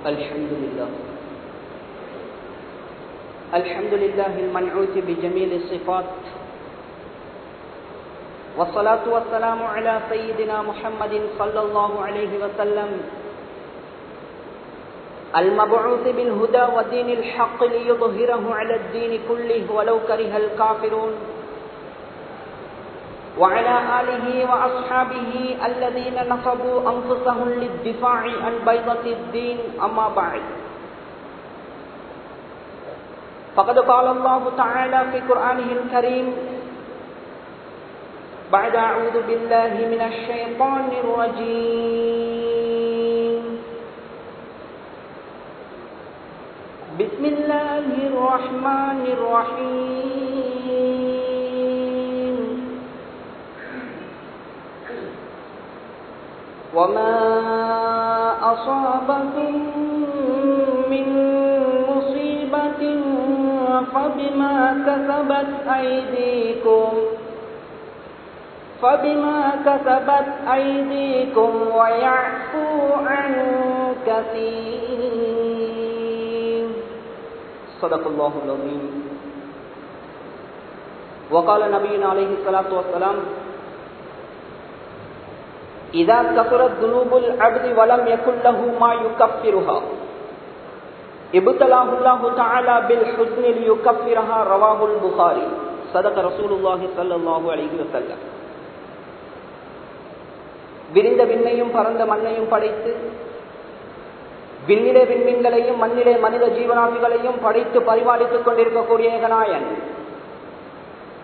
الحمد لله. الحمد لله المنعوت بجميل الصفات. والصلاة والسلام على سيدنا محمد صلى الله عليه وسلم. المبعوث بالهدى ودين الحق ليظهره على الدين كله ولو كره الكافرون. وعلى آله وأصحابه الذين نصبوا أنفسهم للدفاع عن بيضة الدين. أما بعد. فقد قال الله تعالى في قرآنه الكريم بعد أعوذ بالله من الشيطان الرجيم. بسم الله الرحمن الرحيم. وما أصابكم من مصيبة فبما كسبت أيديكم فبما كسبت أيديكم ويعفو عن كثير. صدق الله العظيم. وقال نبينا عليه الصلاة والسلام இதா கசுரத் துனூபுல் அப்தி வலம் யகுல்லஹு மா யுகஃபிருஹா இப்தலாஹுல்லாஹு தஆலா பில் ஹுஸ்னி லியுகஃபிரஹா ரவாஹுல் புகாரி சதக ரசூலுல்லாஹி ஸல்லல்லாஹு அலைஹி வஸல்லம் விரிந்த விண்ணையும் பரந்த மண்ணையும் படைத்து விண்ணிலே விண்மீன்களையும் மண்ணிலே மனித ஜீவனாமிகளையும் படைத்து பரிபாலித்துக் கொண்டிருக்கக்கூடிய ஏகநாயன்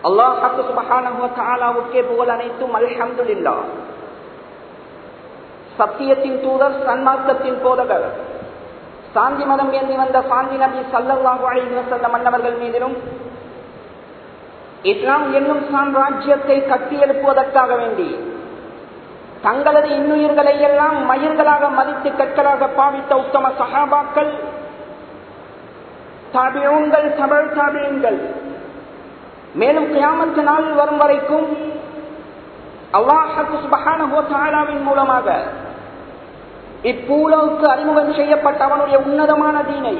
அல்லாஹு சுபஹானஹு வ தஆலாவுக்கே புகழ் அனைத்தும் அல்ஹம்துலில்லாஹ். சத்தியத்தின் தூதர் சன்மார்க்கத்தின் போதகர். சாந்தி மதம் ஏந்தி வந்த சாந்தி நபி சல்லாஹு அலைஹி வஸல்லம் மன்னவர்கள் மீதிலும் இஸ்லாம் என்னும் சாம்ராஜ்யத்தை கட்டியெழுப்புவதற்காக வேண்டி தங்களது இன்னுயிர்களை எல்லாம் மயிர்களாக மதித்து கற்களாக பாவித்த உத்தம சகாபாக்கள் தாபியூன்கள் தமிழ் தாபியங்கள் மேலும் கியாமத்து நாள் வரும் வரைக்கும் அல்லாஹு சுபஹானஹோசாலாவின் மூலமாக இப்பூலோவுக்கு அறிமுகம் செய்யப்பட்ட அவனுடைய உன்னதமான தீனை.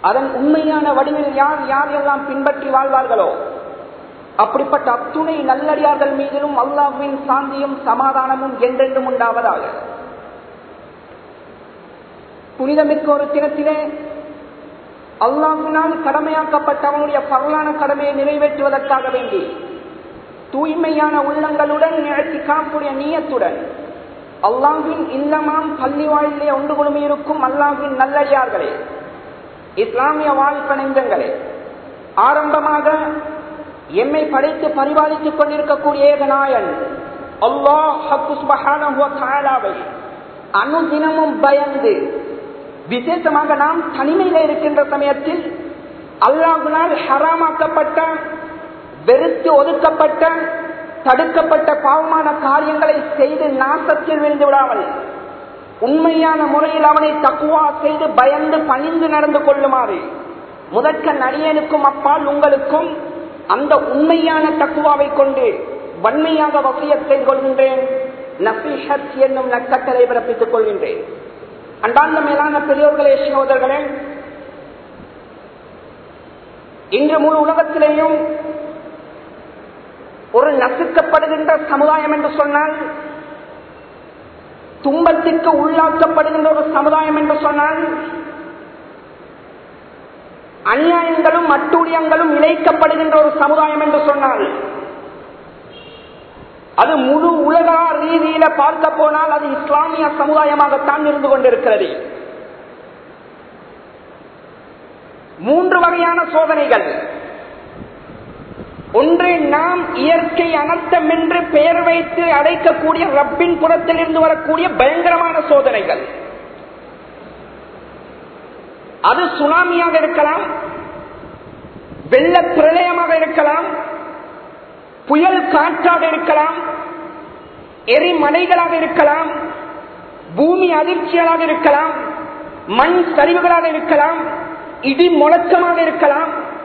அதன் உண்மையான வடிவில் யார் யார் எல்லாம் பின்பற்றி வாழ்வார்களோ அப்படிப்பட்ட அத்துணை நல்லடியார்கள் மீதிலும் அல்லாஹுவின் சாந்தியும் சமாதானமும் என்றென்றும் உண்டாவதாக. புனிதமிக்க ஒரு தினத்திலே அல்லாஹினால் கடமையாக்கப்பட்ட அவனுடைய பரலான கடமையை நிறைவேற்றுவதற்காக வேண்டி தூய்மையான உள்ளங்களுடன் நிகழ்த்தி காணக்கூடிய நீயத்துடன் அல்லாஹின் இல்லமாம் பள்ளி வாயிலே ஒன்று குழுமி இருக்கும் அல்லாஹின் நல்லடியார்களே இஸ்லாமிய வாழ்ப்ப ஆரம்பமாக எம்மை படைத்து பரிபாலித்துக் கொண்டிருக்கக்கூடிய ஏகநாயன் அல்லாஹாவை அனுதினமும் பயந்து விசேஷமாக நாம் தனிமையில இருக்கின்ற சமயத்தில் அல்லாஹுனால் ஹராமாக்கப்பட்ட வெறுத்து ஒதுக்கப்பட்ட தடுக்கப்பட்ட பாவமான காரியங்களை செய்து நாசத்தில் விழுந்து விடாமல் உண்மையான முறையில் அவனை தக்குவா செய்து பயந்து பணிந்து நடந்து கொள்ளுமாறு முதற்க நடிகனுக்கும் அப்பால் உங்களுக்கும் அந்த உண்மையான தக்குவாவை கொண்டு வன்மையாக வசியத்தை கொள்கின்றேன். நபிஷத் என்னும் நக்கட்டளை பிறப்பித்துக் கொள்கின்றேன். அன்பார்ந்த மேலான பெரியோர்களே சகோதரர்களே இன்று முழு உலகத்திலேயும் ஒரு நசுக்கப்படுகின்ற சமுதாயம் என்று சொன்னால் துன்பத்திற்கு உள்ளாக்கப்படுகின்ற ஒரு சமுதாயம் என்று சொன்னால் அநியாயங்களும் அட்டூழியங்களும் இணைக்கப்படுகின்ற ஒரு சமுதாயம் என்று சொன்னால் அது முழு உலக ரீதியில பார்க்க போனால் அது இஸ்லாமிய சமுதாயமாகத்தான் இருந்து கொண்டிருக்கிறது. மூன்று வகையான சோதனைகள். ஒன்று நாம் இயற்கை அனர்த்தம் என்று பெயர் வைத்து அழைக்கக்கூடிய ரப்பின் புறத்தில் இருந்து வரக்கூடிய பயங்கரமான சோதனைகள். அது சுனாமியாக இருக்கலாம் வெள்ள பிரளயமாக இருக்கலாம் புயல் காற்றாக இருக்கலாம் எரிமலைகளாக இருக்கலாம் பூமி அதிர்ச்சிகளாக இருக்கலாம் மண் சரிவுகளாக இருக்கலாம் இடி முழக்கமாக இருக்கலாம்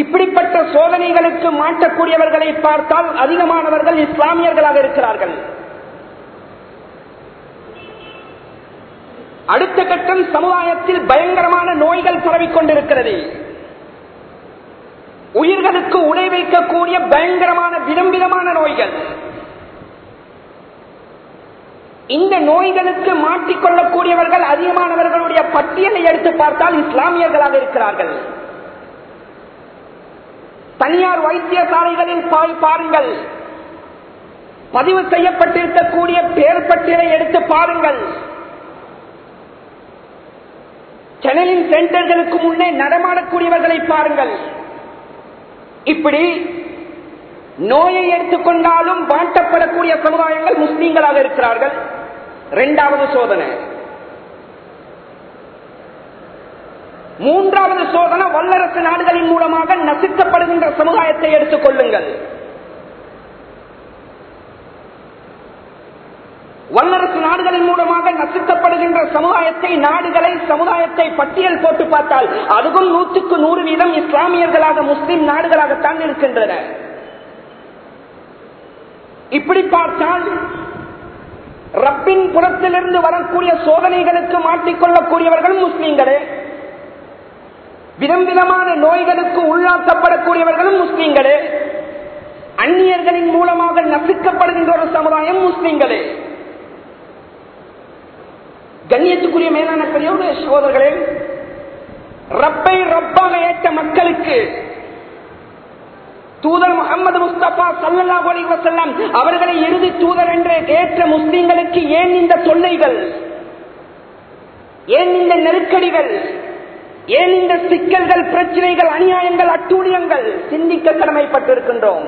இப்படிப்பட்ட சோதனைகளுக்கு மாட்டக்கூடியவர்களை பார்த்தால் அதிகமானவர்கள் இஸ்லாமியர்களாக இருக்கிறார்கள். அடுத்த கட்டம் சமுதாயத்தில் பயங்கரமான நோய்கள் பரவிக் கொண்டிருக்கிறது. உயிர்களுக்கு உணை வைக்கக்கூடிய பயங்கரமான விதம் விதமான நோய்கள். இந்த நோய்களுக்கு மாட்டிக்கொள்ளக்கூடியவர்கள் அதிகமானவர்களுடைய பட்டியலை எடுத்து பார்த்தால் இஸ்லாமியர்களாக இருக்கிறார்கள். தனியார் வைத்தியசாலைகளில் போய் பாருங்கள். பதிவு செய்யப்பட்டிருக்கக்கூடிய பேர் பட்டியலை எடுத்து பாருங்கள். சேனலின் சென்டர்களுக்கு முன்னே நடமாடக்கூடியவர்களை பாருங்கள். இப்படி நோயை எடுத்துக்கொண்டாலும் வாட்டப்படக்கூடிய சமுதாயங்கள் முஸ்லீம்களாக இருக்கிறார்கள். இரண்டாவது சோதனை. மூன்றாவது சோதனை வல்லரசு நாடுகளின் மூலமாக நசுக்கப்படுகின்ற சமுதாயத்தை எடுத்துக் கொள்ளுங்கள். வல்லரசு நாடுகளின் மூலமாக நசுக்கப்படுகின்ற சமுதாயத்தை நாடுகளை சமுதாயத்தை பட்டியல் போட்டு பார்த்தால் அதுவும் நூற்றுக்கு நூறு வீதம் இஸ்லாமியர்களாக முஸ்லிம் நாடுகளாகத்தான் இருக்கின்றன. இப்படி பார்த்தால் ரப்பின் புறத்திலிருந்து வரக்கூடிய சோதனைகளுக்கு மாட்டிக்கொள்ளக்கூடியவர்கள் முஸ்லீம்களே. விதம் விதமான நோய்களுக்கு உள்ளாக்கப்படக்கூடியவர்களும் முஸ்லீம்களே. அந்நியர்களின் மூலமாக நசுக்கப்படுகின்ற ஒரு சமுதாயம் முஸ்லீம்களே. கண்ணியத்துக்குரிய மேலான பெரியோடு சகோதரர்களே ரப்பை ரப்பாக ஏற்ற மக்களுக்கு தூதர் முகமது முஸ்தபா சல்லா செல்லாம் அவர்களை இறுதி தூதர் என்று ஏற்ற முஸ்லீம்களுக்கு ஏன் இந்த தொல்லைகள்? ஏன் இந்த நெருக்கடிகள்? ஏன் இந்த சிக்கல்கள் பிரச்சனைகள் அநியாயங்கள் அட்டூழியங்கள் சிந்திக்க கடமைப்பட்டிருக்கின்றோம்?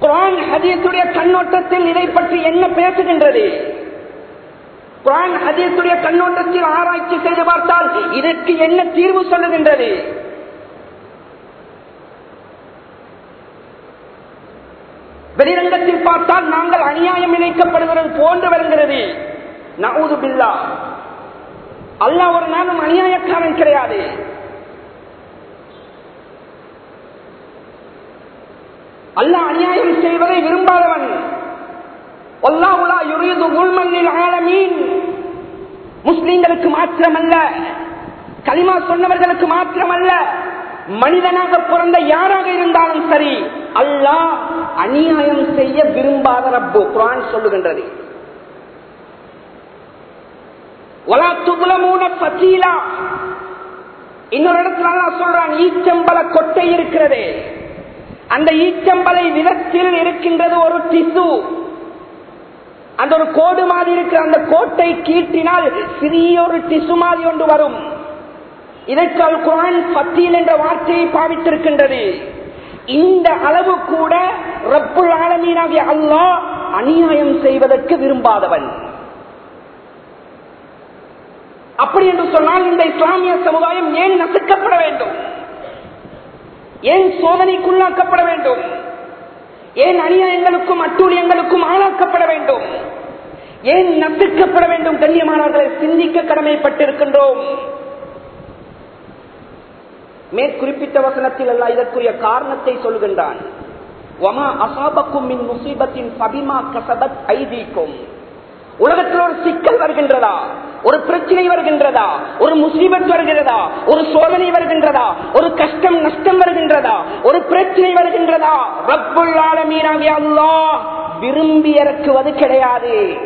குரான் ஹதீசுடைய கண்ணோட்டத்தில் இதை பற்றி என்ன பேசுகின்றது? குரான் ஹதீசுடைய கண்ணோட்டத்தில் ஆராய்ச்சி செய்து பார்த்தால் இதற்கு என்ன தீர்வு சொல்லுகின்றது? வெளிரங்கத்தில் பார்த்தால் நாங்கள் அநியாயம் இணைக்கப்படுகிறது போன்று வருகிறது. நவுது பில்லா. அல்ல ஒரு நாளும் அநியாயக்காரன் கிடையாது. அல்ல அநியாயம் செய்வதை விரும்பாதவன். முஸ்லீம்களுக்கு மாத்திரமல்ல களிமா சொன்னவர்களுக்கு மாத்திரமல்ல மனிதனாக பிறந்த யாராக இருந்தாலும் சரி அல்லாஹ் அநியாயம் செய்ய விரும்பாத ரப்பு குரான் சொல்லுகின்றது. இன்னொரு இடத்துல நான் சொல்றான் ஈச்சம்பல கொட்டை இருக்கிறது. அந்த ஈச்சம்பலை விதத்தில் இருக்கின்றது ஒரு திசு. அந்த ஒரு கோடு மாதிரி இருக்கிற அந்த கோட்டை கீட்டினால் சிறிய ஒரு திசு மாதிரி ஒன்று வரும். இதற்கு அல் குரான் பத்தியில் என்ற வார்த்தையை பாவித்திருக்கின்றது. இந்த அளவு கூட ரப்புல் ஆலமீனாகிய அல்லா அநியாயம் செய்வதற்கு விரும்பாதவன். அப்படி என்று சொன்னால் இந்த இஸ்லாமிய சமுதாயம் ஏன் நசுக்கப்பட வேண்டும்? ஏன் சோதனைக்குள்ளாக்கப்பட வேண்டும்? ஏன் அநியாயங்களுக்கும் அட்டூழியங்களுக்கும் ஆளாக்கப்பட வேண்டும்? ஏன் நசுக்கப்பட வேண்டும்? கண்ணியமானவர்களை சிந்திக்க கடமைப்பட்டிருக்கின்றோம். மேற்குறிப்பிட்ட வசனத்தில் அல்ல இதற்குரிய காரணத்தை சொல்கின்றான். உலகத்தில் ஒரு சிக்கல் வருகின்றதா? ஒரு பிரச்சனை வருகின்றதா? ஒரு முசீபத் வருகிறதா? ஒரு சோதனை வருகின்றதா? ஒரு கஷ்டம் நஷ்டம் வருகின்றதா? ஒரு பிரச்சனை வருகின்றதா? ரப்புல் ஆலமீனாகிய விரும்பி இறக்குவது கிடையாது.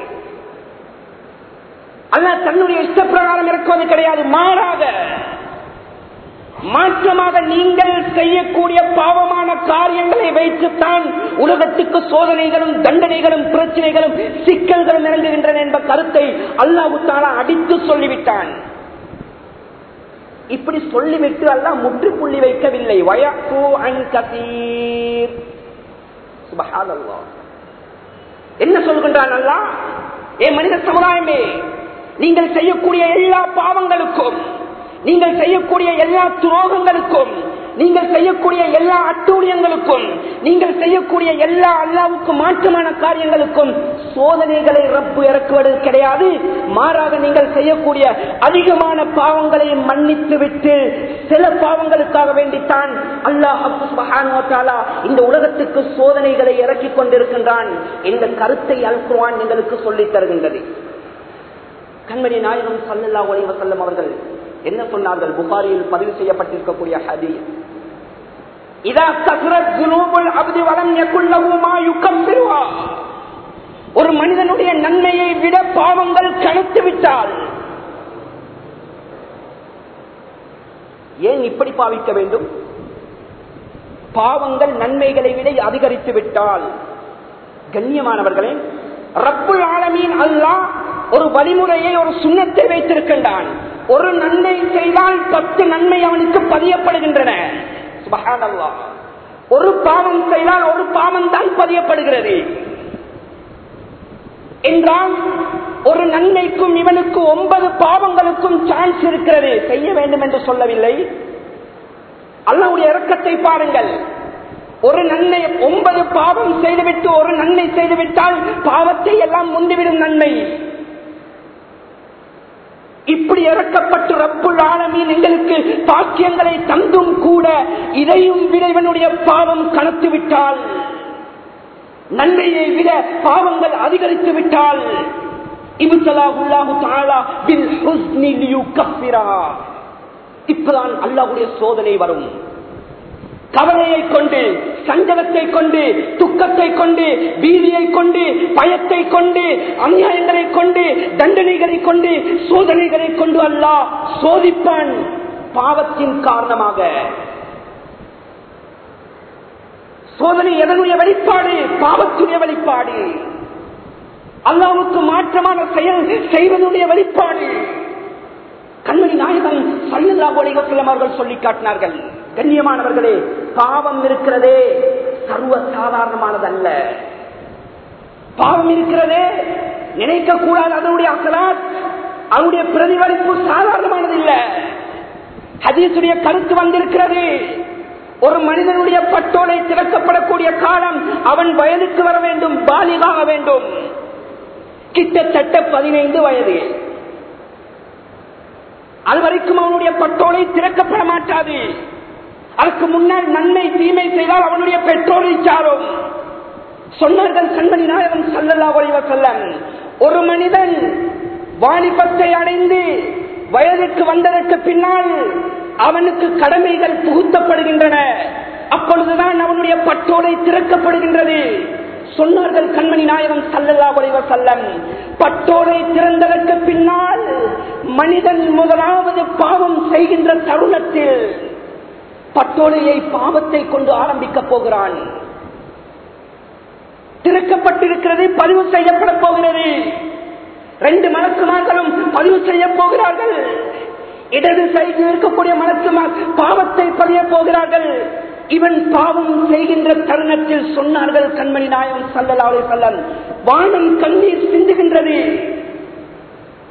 அல்ல தன்னுடைய இஷ்டப்பிரகாரம் இறக்குவது கிடையாது. மாறாக மாற்றமாக நீங்கள் செய்யக்கூடிய பாவமான காரியங்களை வைத்துத்தான் உலகத்துக்கு சோதனைகளும் தண்டனைகளும் பிரச்சனைகளும் சிக்கல்களும் இறங்குகின்றன என்ற கருத்தை அல்லாஹு தாலா அடித்து சொல்லிவிட்டான். இப்படி சொல்லிவிட்டு அல்ல முற்றுப்புள்ளி வைக்கவில்லை. என்ன சொல்கின்றான் அல்லா ஏ மனித சமுதாயமே நீங்கள் செய்யக்கூடிய எல்லா பாவங்களுக்கும் நீங்கள் செய்யக்கூடிய எல்லா துரோகங்களுக்கும் நீங்கள் செய்யக்கூடிய எல்லா அட்டூழியங்களுக்கும் நீங்கள் செய்யக்கூடிய எல்லா அல்லாவுக்கு மாற்றமான காரியங்களுக்கும் சோதனைகளை ரப்பு இறக்குவது கிடையாது. மாறாக நீங்கள் செய்யக்கூடிய அதிகமான பாவங்களை மன்னித்து விட்டு சில பாவங்களுக்காக வேண்டித்தான் அல்லாஹ் இந்த உலகத்துக்கு சோதனைகளை இறக்கி கொண்டிருக்கின்றான். இந்த கருத்தை அல்குவான் எங்களுக்கு சொல்லித் தருகின்றது. கண்மணி நாயகம் சல்லல்லா ஒளிவசல்லம் அவர்கள் என்ன சொன்னார்கள்? புகாரியில் பதிவு செய்யப்பட்டிருக்கக்கூடிய ஹதி இதா ஒரு மனிதனுடைய நன்மையை விட பாவங்கள் கணித்து விட்டால் ஏன் இப்படி பாவிக்க வேண்டும்? பாவங்கள் நன்மைகளை விட அதிகரித்து விட்டால் கண்ணியமானவர்களே ரப்பு ஆலமீன் அல்லாஹ் ஒரு வழிமுறையை ஒரு சுண்ணத்தை வைத்திருக்கின்றான். ஒரு நன்மை செய்தால் பத்து நன்மை அவனுக்கு பதியப்படுகின்றன. ஒரு பாவம் செய்தால் ஒரு பாவம் தான் பதியப்படுகிறது. என்றால் ஒரு நன்மைக்கும் இவனுக்கு ஒன்பது பாவங்களுக்கும் சான்ஸ் இருக்கிறது. செய்ய வேண்டும் என்று சொல்லவில்லை. அல்லாவுடைய இறக்கத்தை பாருங்கள். ஒரு நன்மை ஒன்பது பாவம் செய்துவிட்டு ஒரு நன்மை செய்துவிட்டால் பாவத்தை எல்லாம் முந்திவிடும் நன்மை. இப்படி இறக்கப்பட்டு ரப்புள் ஆலமீன் எங்களுக்கு பாக்கியங்களை தந்தும் கூட இதையும் விட இவனுடைய பாவம் கணத்து விட்டால் நன்மையை விட பாவங்கள் அதிகரித்து விட்டால் இப்பதான் அல்லாஹ்வுடைய சோதனை வரும். கவலையை கொண்டு சஞ்சலத்தை கொண்டு துக்கத்தை கொண்டு பீதியை கொண்டு பயத்தை கொண்டு அநியாயங்களை கொண்டு தண்டனைகளை கொண்டு சோதனைகளை கொண்டு அல்லாஹ் சோதிப்பான் பாவத்தின் காரணமாக. சோதனை எதனுடைய வெளிப்பாடு பாவத்துடைய வெளிப்பாடு அல்லாவுக்கு மாற்றமான செயல் செய்வதுடைய வெளிப்பாடு கண்மணி நாயகன் சல்லல்லா ஒளிவசலம் அவர்கள் சொல்லி காட்டினார்கள். கண்ணியமானவர்களே பாவம் இருக்கிறதே. சர்வ சாதாரணமானதல்ல பாவம் இருக்கிறதே. நினைக்க கூடாது அதனுடைய அசலாத் அவருடைய பிரதிபலிப்பு சாதாரணமானது இல்ல ஹதீசுடைய கருத்து வந்திருக்கிறது. ஒரு மனிதனுடைய பட்டோலை திறக்கப்படக்கூடிய காலம் அவன் வயதுக்கு வர வேண்டும் பாலிகாக வேண்டும். கிட்டத்தட்ட பதினைந்து வயது. அது வரைக்கும் அவனுடைய பட்டோலை திறக்கப்பட மாட்டாது. அதற்கு முன்னால் நன்மை தீமை செய்தால் அவனுடைய பெற்றோரை சாரும் சொன்னார்கள் கண்மணி நாயகன் சல்லல்லா செல்லம் ஒரு மனிதன் வாலிபத்தை அடைந்து வயதுக்கு வந்ததற்கு பின்னால் அவனுக்கு கடமைகள் புகுத்தப்படுகின்றன. அப்பொழுதுதான் அவனுடைய பட்டோலை திறக்கப்படுகின்றது. சொன்னார்கள் கண்மணி நாயகம் சல்லல்லா ஒளிவ செல்லம் பட்டோலை திறந்ததற்கு பின்னால் மனிதன் முதலாவது பாவம் செய்கின்ற தருணத்தில் பட்டோலையை பாவத்தை கொண்டு ஆரம்பிக்கப் போகிறான். திறக்கப்பட்டிருக்கிறது பதிவு செய்யப்பட போகிறது. ரெண்டு மலக்குமார்களும் பதிவு செய்ய போகிறார்கள். இடது சைடில் இருக்கக்கூடிய மலக்குமார் பாவத்தை பதிய போகிறார்கள். இவன் பாவம் செய்கின்ற தருணத்தில் சொன்னார்கள் கண்மணி நாயம் சல்லலாவை சல்லன் வானம் கண்ணீர் சிந்துகின்றது.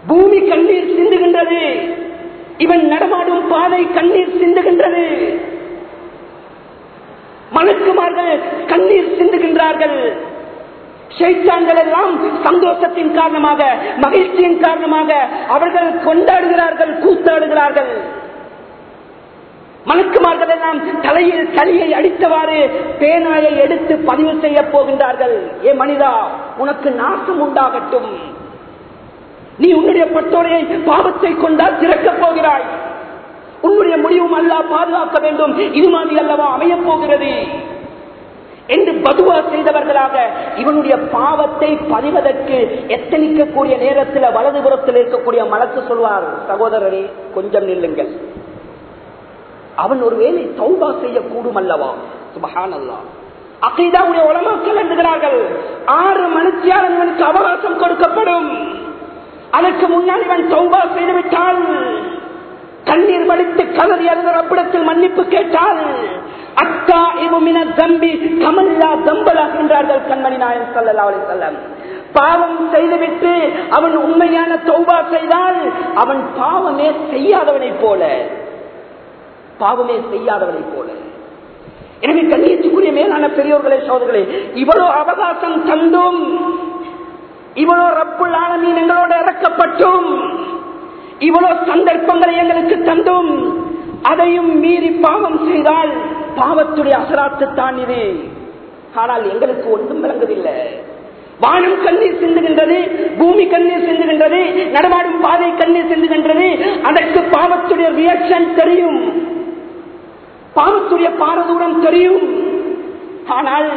பூமி கண்ணீர் சிந்துகின்றது. இவன் நடமாடும் பாதை கண்ணீர் சிந்துகின்றது. மலக்குமார்கள் கண்ணீர் சிந்துகின்றார்கள். ஷைத்தான்கள் எல்லாம் சந்தோஷத்தின் காரணமாக மகிழ்ச்சியின் காரணமாக அவர்கள் கொண்டாடுகிறார்கள் கூத்தாடுகிறார்கள். மலக்குமார்கள் எல்லாம் தலையில் தலையை அடித்தவாறு பேனாயை எடுத்து பதிவு செய்ய போகின்றார்கள். ஏ மனிதா உனக்கு நாசம் உண்டாகட்டும். நீ உன்னுடைய பட்டோரையை பாவத்தை கொண்டால் திறக்கப் போகிறாய். உன்னுடைய முடிவும் அல்லா பாதுகாக்க வேண்டும். இது மாதிரி அல்லவா அமையப் போகிறது. என்று பதுவா செய்தவர்களாக இவனுடைய பாவத்தை பதிவதற்கு எத்தனிக்கக்கூடிய நேரத்தில் வலதுபுறத்தில் இருக்கக்கூடிய மலக்கு சொல்வார் சகோதரரே கொஞ்சம் நில்லுங்கள். அவன் ஒருவேளை தௌபா செய்யக்கூடும் அல்லவா? சுபஹான் அல்லா அகைதாவுடைய உலமாக்கள் எழுதுகிறார்கள் ஆறு மனுஷியார் இவனுக்கு அவகாசம் கொடுக்கப்படும். அதற்கு முன்னால் இவன் தௌபா செய்துவிட்டால் கண்ணீர் வடித்து கதறி அந்த ரப்பிடத்தில் மன்னிப்பு கேட்டால் அக்கா இவமின தம்பி கமல்லா தம்பலா என்றார்கள் கண்மணி நாயன் சல்லா அலி சொல்லம் பாவம் செய்துவிட்டு அவன் உண்மையான தௌபா செய்தால் அவன் பாவமே செய்யாதவனை போல. பாவமே செய்யாதவனை போல. எனவே கண்ணியத்துக்குரிய மேலான பெரியோர்களே சோதர்களே இவ்வளவு அவகாசம் தந்தும் இவ்வளோ ரப்புள் ஆலமீன் எங்களோட இறக்கப்பட்டும். இவ்வளோ சந்தர்ப்பங்களை எங்களுக்கு தந்தும். அதையும் மீறி பாவம் செய்தால் பாவத்துடைய அசராத்து தான் இது. ஆனால் எங்களுக்கு ஒன்றும் விளங்குதில்லை வானம் கண்ணீர் சிந்துகின்றது பூமி கண்ணீர் சிந்துகின்றது நடமாடும் பாதை கண்ணீர் சிந்துகின்றது. அதற்கு பாவத்துடைய ரியாக்ஷன் தெரியும். பாவத்துடைய பாரதூரம் தெரியும். ஆனால்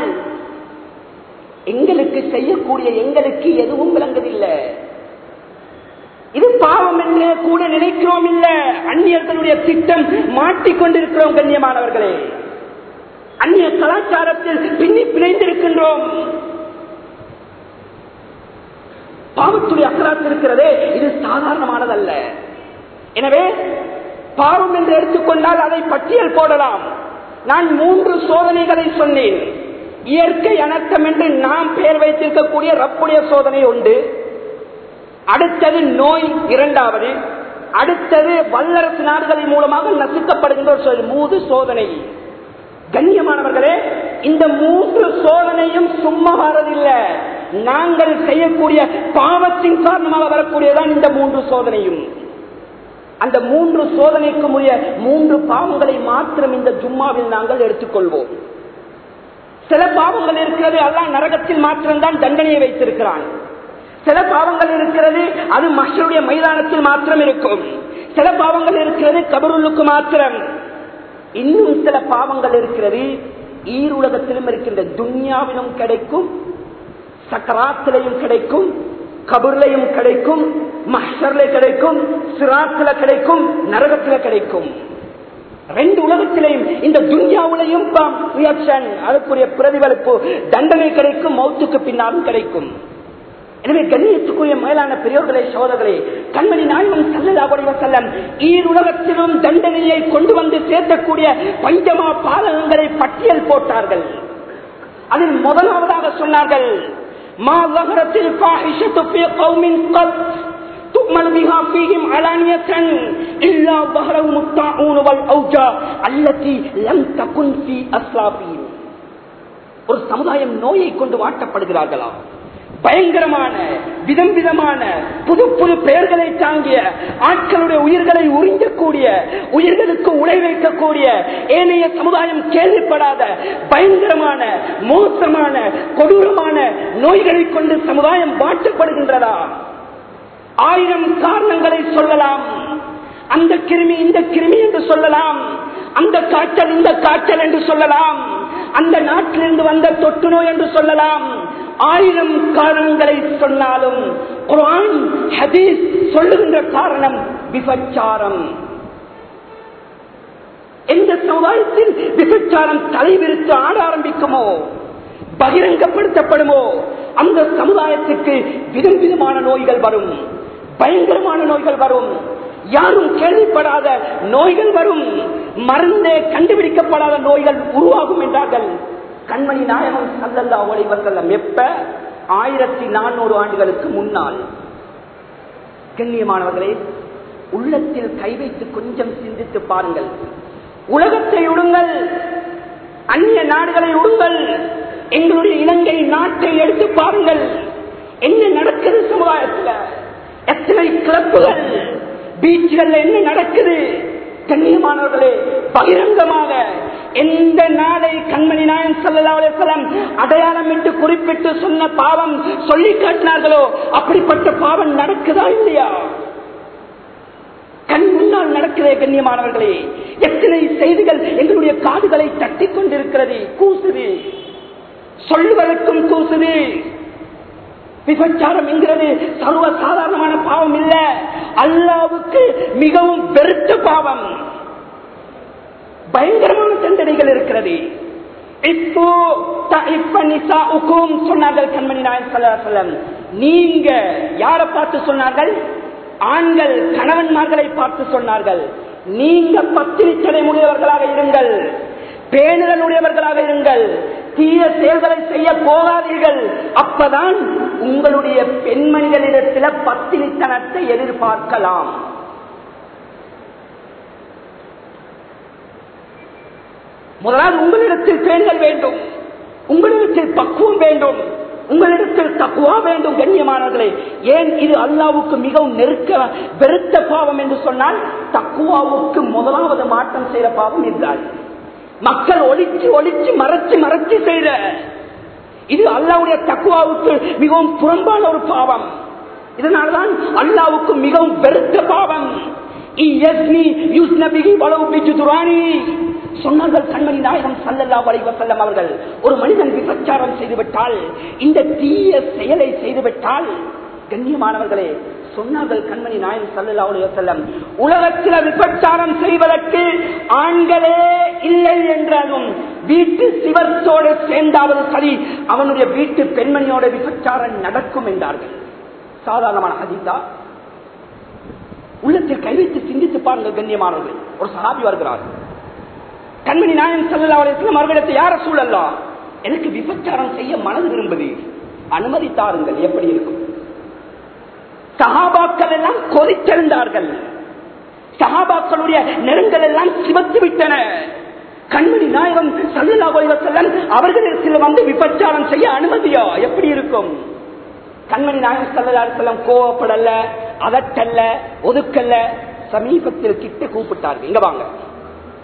எங்களுக்கு செய்யக்கூடிய எங்களுக்கு எதுவும் விளங்குதில்லை இது பாவம் என்று கூட நினைக்கிறோம் இல்ல? அந்நியர்களுடைய திட்டம் மாட்டிக்கொண்டிருக்கிறோம் கண்ணியமானவர்களே. அந்நிய கலாச்சாரத்தில் பின்னி பிணைந்திருக்கின்றோம். பாவத்துடைய அக்கராத்து இருக்கிறதே இது சாதாரணமானதல்ல. எனவே பாவம் என்று எடுத்துக்கொண்டால் அதை பட்டியல் போடலாம். நான் மூன்று சோதனைகளை சொன்னேன். இயற்கை அனர்த்தம் என்று நாம் பெயர் வைத்திருக்கக்கூடிய ரப்புடைய சோதனை உண்டு. அடுத்தது நோய் இரண்டாவது. அடுத்தது வல்லரசு நாடுகளின் மூலமாக நசுக்கப்படுகின்ற ஒரு மூது சோதனை. கண்ணியமானவர்களே இந்த மூன்று சோதனையும் சும்மா வரதில்லை நாங்கள் செய்யக்கூடிய பாவத்தின் காரணமாக வரக்கூடியதான் இந்த மூன்று சோதனையும். அந்த மூன்று சோதனைக்கு உரிய மூன்று பாவங்களை மாத்திரம் இந்த ஜும்மாவில் நாங்கள் எடுத்துக்கொள்வோம். சில பாவங்கள் இருக்கிறது அல்லா நரகத்தில் மாத்திரம்தான் தண்டனையை வைத்திருக்கிறான். சில பாவங்கள் இருக்கிறது அது மஷருடைய மைதானத்தில் மாத்திரம் இருக்கும். சில பாவங்கள் இருக்கிறது கபருளுக்கு மாத்திரம். இன்னும் சில பாவங்கள் இருக்கிறது ஈர் உலகத்திலும் இருக்கின்ற துன்யாவிலும் கிடைக்கும் சக்கராத்திலையும் கிடைக்கும் கபூர்லையும் கிடைக்கும் மஹர்ல கிடைக்கும் சிராத்துல கிடைக்கும் நரகத்துல கிடைக்கும். ரெண்டு உலகத்திலையும் இந்த துன்யாவிலையும் ரியாக்ஷன் அதுக்குரிய பிரதிபலிப்பு தண்டனை கிடைக்கும் மௌத்துக்கு பின்னாலும் கிடைக்கும். எனவே கண்ணியத்துக்குரிய மேலான பெரியோர்களே சோதர்களே கண்மணி நாயகம் சல்லதாக செல்லம் ஈருலகத்திலும் தண்டனையை கொண்டு வந்து சேர்க்கக்கூடிய பஞ்சமா பாதகங்களை பட்டியல் போட்டார்கள். அதில் முதலாவதாக சொன்னார்கள் மா லகரத்தில் تؤمن بها فيهم علانية إلا ظهرهم الطاعون والأوجاع التي لم تكن في أسلافهم ஒரு சமுதாயம் நோயை கொண்டு வாட்டப்படுகிறார்களா பயங்கரமான விதம் விதமான புது புது பெயர்களை தாங்கிய ஆட்களுடைய உயிர்களை உறிஞ்சக்கூடிய உயிர்களுக்கு உழை வைக்கக்கூடிய ஏனைய சமுதாயம் கேள்விப்படாத பயங்கரமான மோசமான கொடூரமான நோய்களை கொண்டு சமுதாயம் வாட்டப்படுகின்றதா ஆயிரம் காரணங்களை சொல்லலாம். அந்த கிருமி இந்த கிருமி என்று சொல்லலாம். அந்த காய்ச்சல் இந்த காய்ச்சல் என்று சொல்லலாம். அந்த நாட்டிலிருந்து வந்த தொற்று நோய் என்று சொல்லலாம். ஆயிரம் காரணங்களை சொன்னாலும் குரான் ஹதீஸ் சொல்லுகின்ற காரணம் விபச்சாரம். எந்த சமுதாயத்தில் விபச்சாரம் தலைவிரித்து ஆட ஆரம்பிக்குமோ பகிரங்கப்படுத்தப்படுமோ அந்த சமுதாயத்துக்கு விதம் விதமான நோய்கள் வரும். பயங்கரமான நோய்கள் வரும். யாரும் கேள்விப்படாத நோய்கள் வரும். மருந்தே கண்டுபிடிக்கப்படாத நோய்கள் உருவாகும் என்றார்கள். கண்மணி நாயகம் சல்லல்லா ஒளிவசல்லம் எப்ப? ஆயிரத்தி நானூறு ஆண்டுகளுக்கு முன்னால். கண்ணியமானவர்களே உள்ளத்தில் கை வைத்து கொஞ்சம் சிந்தித்து பாருங்கள். உலகத்தை உடுங்கள். அந்நிய நாடுகளை உடுங்கள். எங்களுடைய இலங்கை நாட்டை எடுத்து பாருங்கள். என்ன நடக்குது சமுதாயத்தில்? எத்தனை கிளப்புகள் பீச்சுகள்ல என்ன நடக்குது? கண்ணியமானவர்களே பகிரங்கமாக எந்த நாளை கண்மணி நாயன் சொல்லலாம் அடையாளம் என்று குறிப்பிட்டு சொன்ன பாவம் சொல்லி காட்டினார்களோ அப்படிப்பட்ட பாவம் நடக்குதா இல்லையா? கண் முன்னால் நடக்கிறே கண்ணியமானவர்களே எத்தனை செய்திகள் எங்களுடைய காதுகளை தட்டி கொண்டிருக்கிறது? கூசுது. சொல்லுவதற்கும் கூசுது. விபச்சாரம் என்கிறது சர்வ சாதாரணமான பாவம் இல்ல அல்லாவுக்கு மிகவும் வெறுத்த பாவம். பயங்கரமான தண்டனைகள் இருக்கிறது. இப்போ இப்ப சொன்னார்கள் கண்மணி நாயன் நீங்க யாரை பார்த்து சொன்னார்கள்? ஆண்கள் கணவன்மார்களை பார்த்து சொன்னார்கள். நீங்க பத்திரி தடைமுடையவர்களாக இருங்கள். பேணுதலுடையவர்களாக இருங்கள். தீய செயல்களை செய்ய போகாதீர்கள். அப்பதான் உங்களுடைய பெண்மணிகளிடத்தில் பத்தினித்தனத்தை எதிர்பார்க்கலாம். முதலாவது உங்களிடத்தில் பேண்கள் வேண்டும். உங்களிடத்தில் பக்குவம் வேண்டும். உங்களிடத்தில் தக்குவா வேண்டும் கண்ணியமானவர்களே. ஏன் இது அல்லாவுக்கு மிகவும் நெருக்க வெறுத்த பாவம் என்று சொன்னால் தக்குவாவுக்கு முதலாவது மாற்றம் செய்த பாவம் என்றால் மக்கள் ஒழிச்சு ஒழிச்சு மறைச்சு மறைச்சு செய்த இது அல்லாவுடைய தக்குவாவுக்கு மிகவும் புறம்பான ஒரு பாவம். இதனால்தான் அல்லாவுக்கு மிகவும் வெறுத்த பாவம். சொன்னார்கள் கண்மணி நாயகம் சல்லல்லா வலைவசல்லம் அவர்கள். ஒரு மனிதன் விபச்சாரம் செய்துவிட்டால் இந்த தீய செயலை செய்துவிட்டால் கண்ணியமானவர்களே சொன்னார்கள் கண்மணி நாயன் சல்லல்லா செல்லம் உலகத்தில் விபச்சாரம் செய்வதற்கு ஆண்களே இல்லை என்றாலும் வீட்டு சிவத்தோடு சேர்ந்தாவது சரி அவனுடைய வீட்டு பெண்மணியோட விபச்சாரம் நடக்கும் என்றார்கள். சாதாரணமான அதிதா உள்ளத்தில் கை வைத்து சிந்தித்து பாருங்கள் கண்ணியமானவர்கள். ஒரு சகாபி வருகிறார். கண்மணி நாயன் செல்லா அவர்களிடத்தை யார சூழல்லாம் எனக்கு விபச்சாரம் செய்ய மனது விரும்புது அனுமதி தாருங்கள் எப்படி இருக்கும்? சகாபாக்கள் எல்லாம் கொதித்தெழுந்தார்கள். சகாபாக்களுடைய நிறங்கள் எல்லாம் சிவத்து விட்டன. கண்மணி நாயகம் சல்லா செல்லன் அவர்களிடத்தில் வந்து விபச்சாரம் செய்ய அனுமதியா? எப்படி இருக்கும்? கண்மணி நாயகம் சல்லா செல்லம் கோவப்படல அதட்டல்ல ஒதுக்கல்ல சமீபத்தில் கிட்ட கூப்பிட்டார்கள். இங்க வாங்க.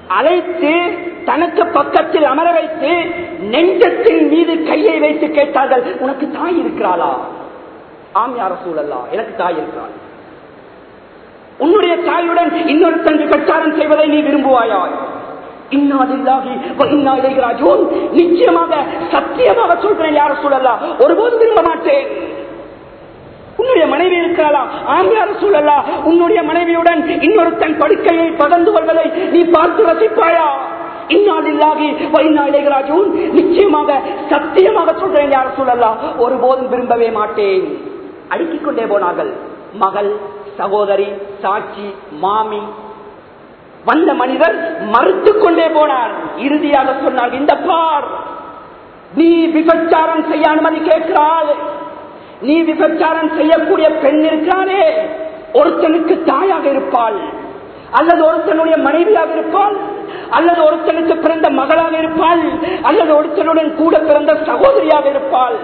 அழைத்து தனக்கு பக்கத்தில் அமர வைத்து நெஞ்சத்தின் மீது கையை வைத்து கேட்டார்கள் உனக்கு தாய் இருக்கிறாளா? ஆம் யார சூழல்லா எனக்கு தாய் இருக்கிறாள் உன்னுடைய தாயுடன் இன்னொருத்தன் பிரச்சாரம் செய்வதை நீ விரும்புவாயாய் நிச்சயமாக சத்தியமாக சொல்கிறேன் யார சூழல்லா ஒருபோதும் விரும்ப மாட்டேன். உன்னுடைய மனைவி இருக்கிறாளா? ஆம்பியார சூழலா உன்னுடைய மனைவியுடன் இன்னொருத்தன் படுக்கையை பகர்ந்து கொள்வதை நீ பார்த்து ரசிப்பாயா? இந்நாளில்லாகி நிச்சயமாக சத்தியமாக சொல்றேன் யார சூழலா ஒருபோதும் விரும்பவே மாட்டேன். அடுக்கிக் கொண்டே போனார்கள். மகள் சகோதரி சாட்சி மாமி. வந்த மனிதர் மறுத்து கொண்டே போனார். இறுதியாக சொன்னார் இந்த பார் நீ விபச்சாரம் செய்ய அனுமதி கேட்கிறாள் நீ விபச்சாரம் செய்யக்கூடிய பெண் இருக்கிறாரே ஒருத்தனுக்கு தாயாக இருப்பாள். அல்லது ஒருத்தனுடைய மனைவியாக இருப்பாள். அல்லது ஒருத்தனுக்கு பிறந்த மகளாக இருப்பாள். அல்லது ஒருத்தனுடன் கூட பிறந்த சகோதரியாக இருப்பாள்.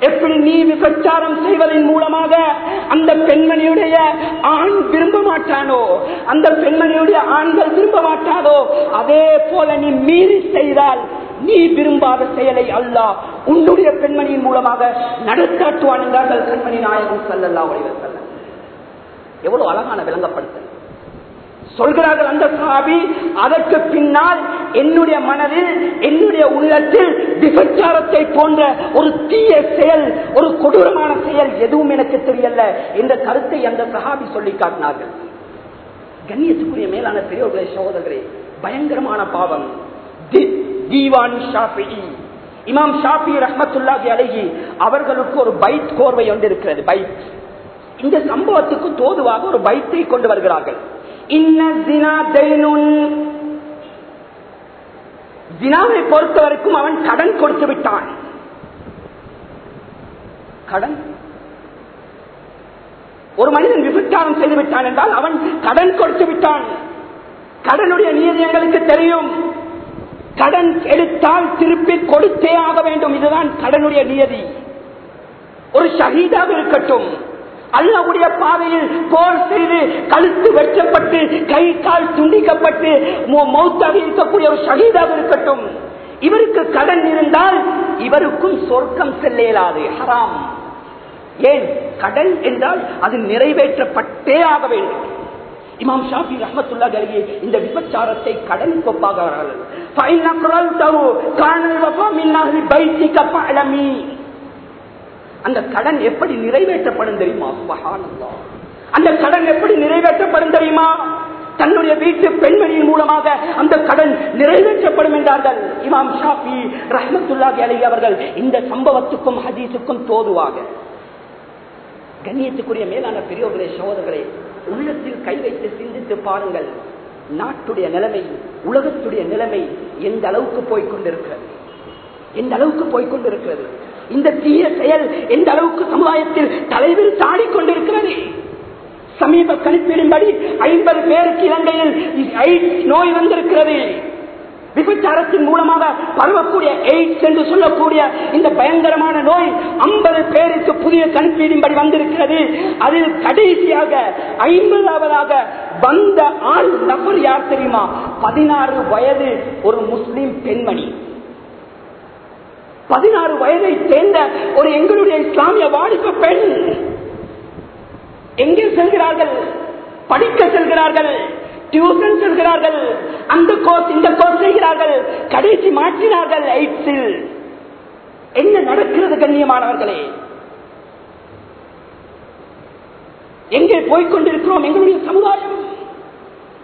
எப்படி நீ விபச்சாரம் செய்வதன் மூலமாக அந்த பெண்மணியுடைய ஆண் விரும்ப மாட்டானோ? அந்த பெண்மணியுடைய ஆண்கள் விரும்ப மாட்டாரோ அதே போல நீ மீறி செய்தால் நீ விரும்பாத செயலை அல்ல உன்னுடைய பெண்மணியின் மூலமாக நடத்தாட்டுவான் என்றார்கள் கண்மணி நாயகம் செல்லல்லா ஒளிவர் செல்ல எவ்வளவு அழகான விளங்கப்படுத்தல். சொல்கிறார்கள் அந்த சாபி அதற்கு பின்னால் என்னுடைய மனதில் என்னுடைய உள்ளத்தில் விபச்சாரத்தை போன்ற ஒரு தீய செயல் ஒரு கொடூரமான செயல் எதுவும் எனக்கு தெரியல என்ற கருத்தை அந்த சஹாபி சொல்லி காட்டினார்கள். கண்ணியத்துக்குரிய மேலான பெரியவர்களை சகோதரர்களே பயங்கரமான பாவம். தீவான் ஷாஃபி இமாம் ஷாஃபி ரஹமத்துல்லாஹி அழகி அவர்களுக்கு ஒரு பைத் கோர்வை ஒன்று இருக்கிறது பைத். இந்த சம்பவத்துக்கு தோதுவாக ஒரு பைத்தை கொண்டு வருகிறார்கள். ஜினாவை பொறுத்த வரைக்கும் அவன் கடன் கொடுத்து விட்டான். கடன்? ஒரு மனிதன் விபச்சாரம் செய்து விட்டான் என்றால் அவன் கடன் கொடுத்து விட்டான். கடனுடைய நியதி எங்களுக்கு தெரியும். கடன் எடுத்தால் திருப்பி கொடுத்தே ஆக வேண்டும். இதுதான் கடனுடைய நியதி. ஒரு ஷஹீதாக இருக்கட்டும். அல்லாவுடைய பாதையில் போர் செய்து கழுத்து வெட்டப்பட்டு கை கால் துண்டிக்கப்பட்டு மௌத்தாக இருக்கக்கூடிய ஒரு ஷஹீதாக இருக்கட்டும். இவருக்கு கடன் இருந்தால் இவருக்கும் சொர்க்கம் செல்ல இயலாது ஹராம். ஏன்? கடன் என்றால் அது நிறைவேற்றப்பட்டே ஆக வேண்டும். இமாம் ஷாஃபி ரஹமத்துல்லா அருகே இந்த விபச்சாரத்தை கடன் கொப்பாகிறார்கள் அந்த கடன் எப்படி நிறைவேற்றப்படும் தெரியுமா? சுபஹானல்லாஹ். அந்த கடன் எப்படி நிறைவேற்றப்படும் தெரியுமா? தன்னுடைய வீட்டு பெண்மணியின் மூலமாக அந்த கடன் நிறைவேற்றப்படும் என்றார்கள். இமாம் ஷாபி ரஹமத்துல்லாஹி அலி அவர்கள் இந்த சம்பவத்துக்கும் ஹதீஸுக்கும் தோதுவாக. கண்ணியத்துக்குரிய மேலான பெரியோர்களே சகோதரர்களே உள்ளத்தில் கை வைத்து சிந்தித்து பாருங்கள். நாட்டுடைய நிலைமை உலகத்துடைய நிலைமை எந்த அளவுக்கு போய்கொண்டிருக்கிறது எந்த அளவுக்கு போய்கொண்டிருக்கிறது இந்த தீய செயல் எந்த அளவுக்கு சமுதாயத்தில் தலைவில் தாடிக்கொண்டிருக்கிறது சமீப கணிப்பிடும்படி ஐம்பது பேருக்கு இலங்கையில் நோய் வந்திருக்கிறது. விபச்சாரத்தின் மூலமாக பரவக்கூடிய எய்ட்ஸ் என்று சொல்லக்கூடிய இந்த பயங்கரமான நோய் ஐம்பது பேருக்கு புதிய கணிப்பீடின்படி வந்திருக்கிறது. அதில் கடைசியாக ஐம்பதாவதாக வந்த ஆள் நபர் யார் தெரியுமா? பதினாறு வயது ஒரு முஸ்லிம் பெண்மணி. பதினாறு வயதை சேர்ந்த ஒரு எங்களுடைய இஸ்லாமிய வாலிப பெண். எங்கே செல்கிறார்கள்? படிக்க செல்கிறார்கள். டியூஷன் செல்கிறார்கள். அந்த கோர்ஸ் இந்த கோர்ஸ் செய்கிறார்கள். கடைசி மாற்றினார்கள் எய்ட்ஸில். என்ன நடக்கிறது கண்ணியமானவர்களே? எங்கே போய்கொண்டிருக்கிறோம் எங்களுடைய சமுதாயம்?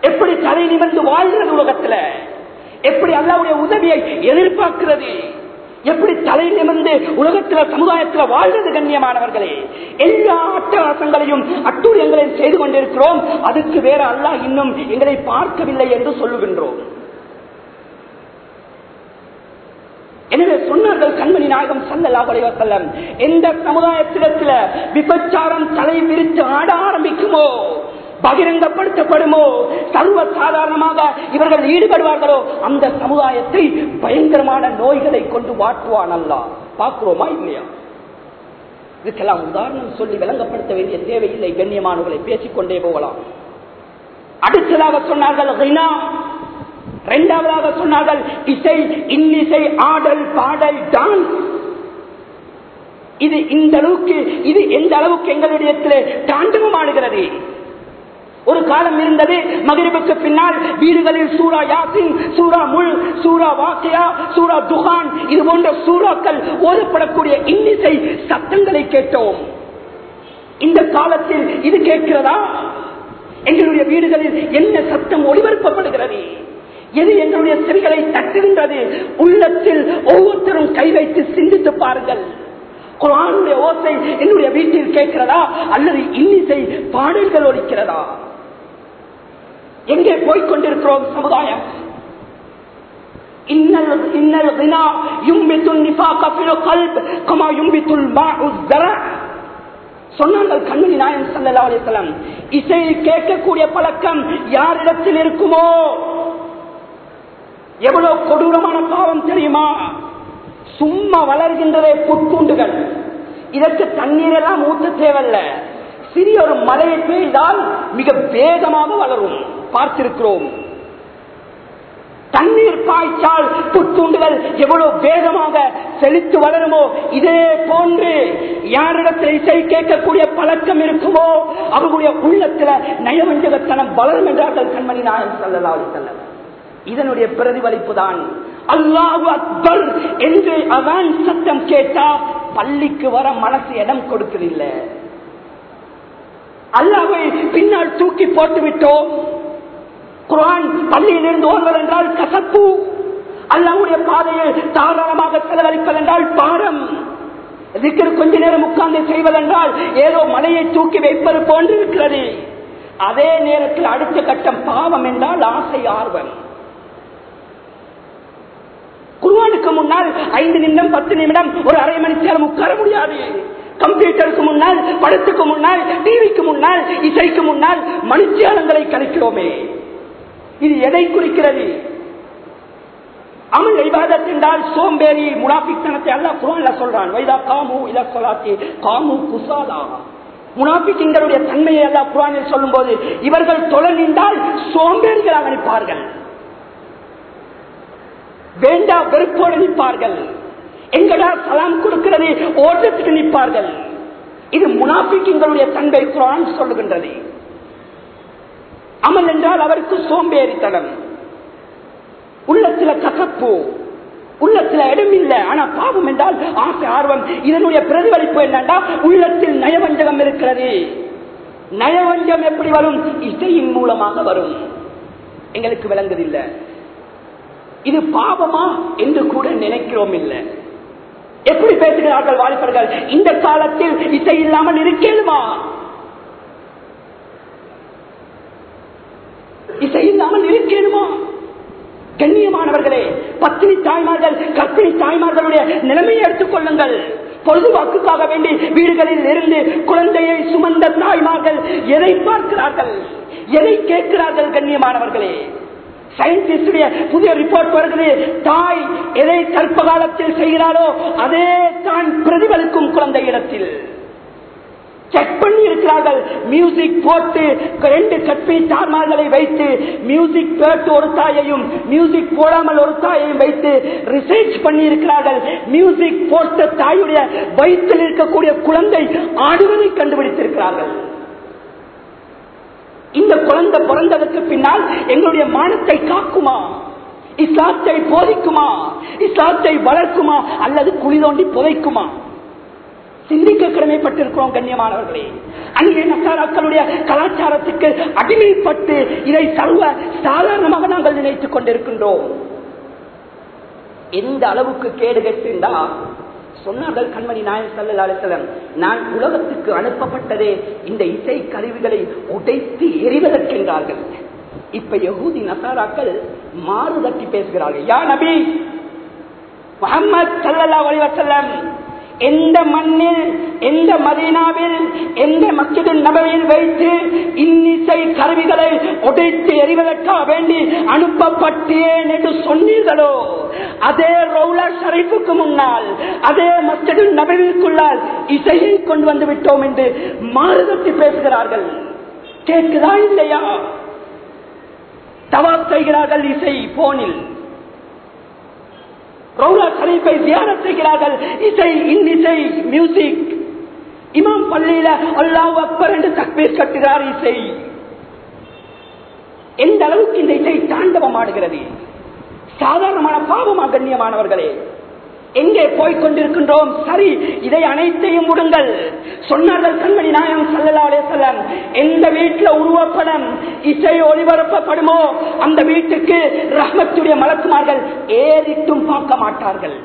எப்படி தலை நிமிர்ந்து வாழ்கிறது உலகத்துல? எப்படி அல்லாவுடைய உதவியை எதிர்பார்க்கிறது? எப்படி தலை நிமிர்ந்து உலகத்துல சமுதாயத்துல வாழ்றது கண்ணியமானவர்களே? எல்லா அட்டகாசங்களையும் அட்டூழியங்களையும் செய்து கொண்டிருக்கிறோம். அதுக்கு வேற அல்லாஹ் இன்னும் எங்களை பார்க்கவில்லை என்று சொல்லுகின்றோம். எனவே சொன்னார்கள் கண்மணி நாயகம் சல்லல்லாஹு அலைஹி எந்த சமுதாயத்திடத்துல விபச்சாரம் தலை விரித்து ஆட ஆரம்பிக்குமோ? பகிரங்கப்படுத்தப்படுமோ? சர்வ சாதாரணமாக இவர்கள் ஈடுபடுவார்களோ? அந்த சமுதாயத்தை பயங்கரமான நோய்களை கொண்டு வாட்டுவான் அல்லா பார்க்கிறோமா இல்லையா? இதுக்கெல்லாம் உதாரணம் சொல்லி விளங்கப்படுத்த வேண்டிய தேவையில்லை கண்ணியமானவர்களை. பேசிக்கொண்டே போகலாம். அடுத்ததாக சொன்னார்கள் இரண்டாவதாக சொன்னார்கள் இசை இன்னிசை ஆடல் பாடல் டான்ஸ். இது இந்த அளவுக்கு இது எந்த அளவுக்கு எங்களுடைய தாண்டவம் ஆடுகிறது ஒரு காலம் இருந்தது. மகிழ்வுக்கு பின்னால் வீடுகளில் சூரா யாசின் சூரா முள் சூரா வாக்கியா சூரா துகான் இது போன்ற சூறாக்கள் ஓதப்படக்கூடிய இன்னிசை சத்தங்களை கேட்டோம். இந்த காலத்தில் இது கேட்கிறதா? எங்களுடைய வீடுகளில் என்ன சத்தம் ஒளிபரப்பப்படுகிறது? எது எங்களுடைய செவிகளை தட்டுகின்றது? உள்ளத்தில் ஒவ்வொருத்தரும் கை வைத்து சிந்தித்து பாருங்கள். குரானுடைய ஓசை என்னுடைய வீட்டில் கேட்கிறதா? அல்லது இன்னிசை பாடல்கள் ஒழிக்கிறதா எங்கே போய்கொண்டிருக்கிறோம் சமுதாயம் இன்னல் இன்னல் கமா நாயன் கேட்கக்கூடிய பழக்கம் யாரிடத்தில் இருக்குமோ? எவ்வளவு கொடூரமான பாவம் தெரியுமா? சும்மா வளர்கின்றதே புட்பூண்டுகள். இதற்கு தண்ணீர் எல்லாம் ஊற்ற தேவையில்ல. சிறிய ஒரு மழையை பெய்தால் மிக வேகமாக வளரும். பார்த்திருக்கிறோம். தண்ணீர் பாய்ச்சால் புத்துண்டுகள் எவ்வளவு வேகமாக செழித்து வளருமோ இதே போன்று யாரிடத்தில் இசை கேட்கக்கூடிய பழக்கம் இருக்குமோ அவர்களுடைய உள்ளத்துல நயவஞ்சகத்தனம் வளரும் என்றார்கள் கண்மணி நாயன் செல்லலாம் செல்லம் இதனுடைய பிரதிபலிப்பு தான். அல்லாஹு அக்பர் என்று அவன் சத்தம் கேட்டா பள்ளிக்கு வர மனசு இடம் கொடுக்கவில்லை. அல்லாவை பின்னால் தூக்கி போட்டு விட்டோம் குரான் பள்ளியிலிருந்து ஓடுவது என்றால் கசப்பு. அல்லாவுடைய பாதையை தாராளமாக செலவழிப்பது என்றால் பாரம். கொஞ்ச நேரம் உட்கார்ந்து செய்வதென்றால் ஏதோ மலையை தூக்கி வைப்பது போன்று இருக்கிறது. அதே நேரத்தில் அடுத்த கட்டம் பாவம் என்றால் ஆசை ஆர்வம். குருவானுக்கு முன்னால் ஐந்து நிமிடம் பத்து நிமிடம் ஒரு அரை மணி நேரம் உட்கார முடியாது. கம்ப்யூட்டருக்கு முன்னால் படத்துக்கு முன்னால் டிவிக்கு முன்னால் இசைக்கு முன்னால் மனுஷியானங்களை கழிக்கிறோமே இது எதை குறிக்கிறது? அமல் இபாதத் என்றால் சோம்பேறி முனாபித்தனத்தை அல்ல குரான்ல சொல்றான். வைதா காமு இல சொலாத்தி காமு குசாலா. முனாபிக்கிங்களுடைய தன்மையை அல்ல குரானில் சொல்லும் போது இவர்கள் தொலை நின்றால் சோம்பேறிகளாக நிற்பார்கள். வேண்டா வெறுப்போடு நிற்பார்கள். எங்கடா சலாம் கொடுக்கிறது? ஓட்டத்துக்கு நிற்பார்கள். இது முனாபிக்கிங்களுடைய தன்மை குரான் சொல்லுகின்றது. அமல் என்றால் அவருக்கு சோம்பேறித்தனம். உள்ளத்துல கசப்பு உள்ளத்துல இடம் இல்லை ஆனா பாவம் என்றால் ஆசை ஆர்வம். இதனுடைய பிரதிபலிப்பு என்னன்னா உள்ளத்தில் நயவஞ்சகம் இருக்கிறது. நயவஞ்சம் எப்படி வரும்? இசையின் மூலமாக வரும். எங்களுக்கு விளங்குதில்லை. இது பாவமா என்று கூட நினைக்கிறோம் இல்லை. எப்படி பேசுகிறார்கள் வாலிபர்கள்? இந்த காலத்தில் இசை இல்லாமல் இருக்கேனுமா இசை இல்லாமல் இருக்கேனுமா கண்ணியமானவர்களே பத்தினி தாய்மார்கள் கற்பிணி தாய்மார்களுடைய நிலைமையை எடுத்துக்கொள்ளுங்கள் பொழுதுபாக்குக்காக வேண்டி வீடுகளில் இருந்து குழந்தையை சுமந்த தாய்மார்கள் எதை பார்க்கிறார்கள்? எதை கேட்கிறார்கள் கண்ணியமானவர்களே? சயின்டிஸ்டுடைய புதிய ரிப்போர்ட் வருகிறது. தாய் எதை கற்ப காலத்தில் செய்கிறாரோ அதே தான் பிரதிபலிக்கும் குழந்தை இடத்தில் செக் பண்ணி இருக்கிறார்கள் மியூசிக் போட்டு ரெண்டு கற்பி தார்மார்களை வைத்து மியூசிக் கேட்டு ஒரு தாயையும் மியூசிக் போடாமல் ஒரு தாயையும் வைத்து ரிசர்ச் பண்ணி இருக்கிறார்கள் மியூசிக் போட்ட தாயுடைய வயிற்றில் இருக்கக்கூடிய குழந்தை ஆடுவதை கண்டுபிடித்திருக்கிறார்கள். இந்த குழந்தை பிறந்ததற்கு பின்னால் எங்களுடைய மானத்தை காக்குமா? இஸ்லாத்தை போதிக்குமா? இஸ்லாத்தை வளர்க்குமா? அல்லது குளிதோண்டி புதைக்குமா? சிந்திக்க கடமைப்பட்டிருக்கிறோம் கண்ணியமானவர்களே. அங்கே நசாராக்களுடைய கலாச்சாரத்துக்கு அடிமைப்பட்டு இதை சர்வ சாதாரணமாக நாங்கள் நினைத்துக் கொண்டிருக்கின்றோம். எந்த அளவுக்கு கேடு கட்டிருந்தா? சொன்னார்கள் கண்மணி நாயன் சல்லா அலிசலம் நான் உலகத்துக்கு அனுப்பப்பட்டதே இந்த இசை கருவிகளை உடைத்து எறிவதற்கென்றார்கள். இப்ப யகுதி நசாராக்கள் மாறு தட்டி பேசுகிறார்கள். யா நபி முகமது சல்லல்லா அலிவசல்லம் எந்த மண்ணில் எந்த மதீனாவில் எந்த மக்கிது நபையில் வைத்து இன்னிசை கருவிகளை உடைத்து எறிவதற்காக வேண்டி அனுப்பப்பட்டேன் என்று சொன்னீர்களோ? அதே ரவுலா ஷரீஃபுக்கு முன்னால் அதே மஸ்ஜிது நபவிற்குள்ளால் இசையை கொண்டு வந்து விட்டோம் என்று மாறுதட்டி பேசுகிறார்கள். கேட்குதா இல்லையா? தவாப் செய்கிறார்கள் இசை போனில். ரவுலா ஷரீஃபை தியானம் செய்கிறார்கள். இசை இன்னிசை மியூசிக் இமாம் பள்ளியில அல்லாஹ் அக்பர் என்று தக்பீர் கட்டுகிறார் இசை. எந்த அளவுக்கு இந்த இசை தாண்டவமாடுகிறது? சாதாரணமான பாவமா கண்ணியமானவர்களே எங்கே போய் கொண்டிருக்கின்றோம்? சரி இதை அனைத்தையும் விடுங்கள். சொன்னார்கள் கண்மணி நாயம் சல்லலாலே செல்லம் எந்த வீட்டில் உருவப்படம் இசை ஒளிபரப்பப்படுமோ அந்த வீட்டுக்கு ரஹ்மத்துடைய மலக்குமார்கள் ஏறிட்டும் பார்க்க மாட்டார்கள்.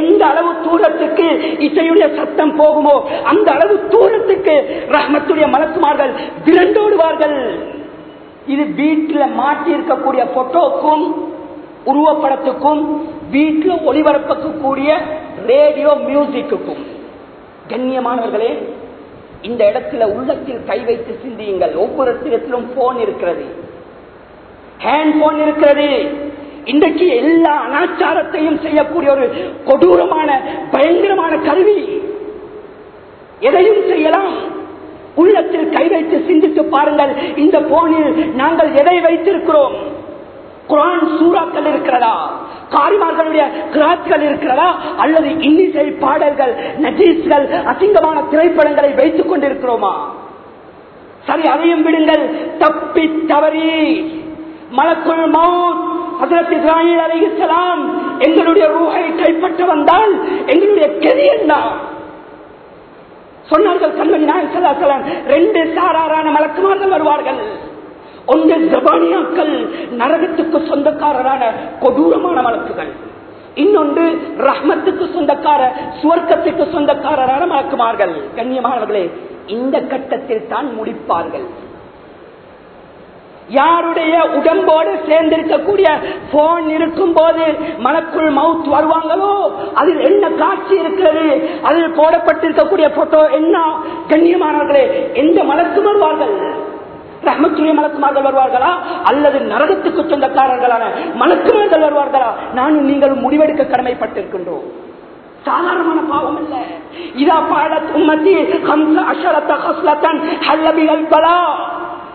எந்த அளவு தூரத்துக்கு இசையுடைய சத்தம் போகுமோ அந்த அளவு தூரத்துக்கு ரஹ்மத்துடைய மலக்குமார்கள் திரண்டோடுவார்கள் இது வீட்டில் மாட்டி இருக்கக்கூடிய போட்டோக்கும் உருவப்படத்துக்கும் வீட்டில் ஒளிபரப்பக்கூடிய ரேடியோ மியூசிக்குக்கும். கண்ணியமானவர்களே இந்த இடத்துல உள்ளத்தில் கை வைத்து சிந்தியுங்கள். ஒவ்வொரு இடத்திலும் போன் இருக்கிறது. ஹேண்ட் போன் இருக்கிறது. இன்றைக்கு எல்லா அனாச்சாரத்தையும் செய்யக்கூடிய ஒரு கொடூரமான பயங்கரமான கருவி. எதையும் செய்யலாம். உள்ளத்தில் கை வைத்து சிந்தித்து பாருங்கள். இந்த போனில் நாங்கள் எதை வைத்திருக்கிறோம்? குரான் சூறாக்கள் இருக்கிறதா? காரிமார்களுடைய கிராத்கள் இருக்கிறதா? அல்லது இன்னிசை பாடல்கள் நஜீஸ்கள் அசிங்கமான திரைப்படங்களை வைத்துக் கொண்டிருக்கிறோமா? சரி அதையும் விடுங்கள். தப்பி தவறி. மலக்குள் மவுத் ஹசரத் இஸ்ராயில் அலைஹிஸ்ஸலாம் எங்களுடைய ரூஹை கைப்பற்ற வந்தால் எங்களுடைய கெதி என்ன? சொன்னார்கள் கண்மணி நாயன் சல்லாசலம் ரெண்டு சாராரான மலக்குமார்கள் வருவார்கள். ஒன்று ஜபானியாக்கள் நரகத்துக்கு சொந்தக்காரரான கொடூரமான வழக்குகள் இன்னொன்று ரஹ்மத்துக்கு சொந்தக்கார சுவர்க்கத்துக்கு சொந்தக்காரரான மலக்குமார்கள். கண்ணியமானவர்களே இந்த கட்டத்தில் தான் முடிப்பார்கள். யாருடைய உடம்போடு சேர்ந்திருக்கக்கூடிய போன் இருக்கும் போது மனக்குள் மவுத் வருவாங்களோ அதில் என்ன காட்சி இருக்கிறது அதில் போடப்பட்டிருக்கக்கூடிய போட்டோ என்ன? கண்ணியமானவர்களே எந்த மலக்கு வருவார்கள் ரஹமத்துடைய மலக்குமார்கள் வருவார்களா அல்லது நரகத்துக்கு சொந்தக்காரர்களான மலக்குமார்கள் வருவார்களா நானும் நீங்களும் முடிவெடுக்க கடமைப்பட்டிருக்கின்றோம். சாதாரணமான பாவம் அல்ல இதா பாடத் உம்மத்தி ஹம்ச அஷரத்த ஹஸ்லத்தன் ஹல்லபிகள் பலா.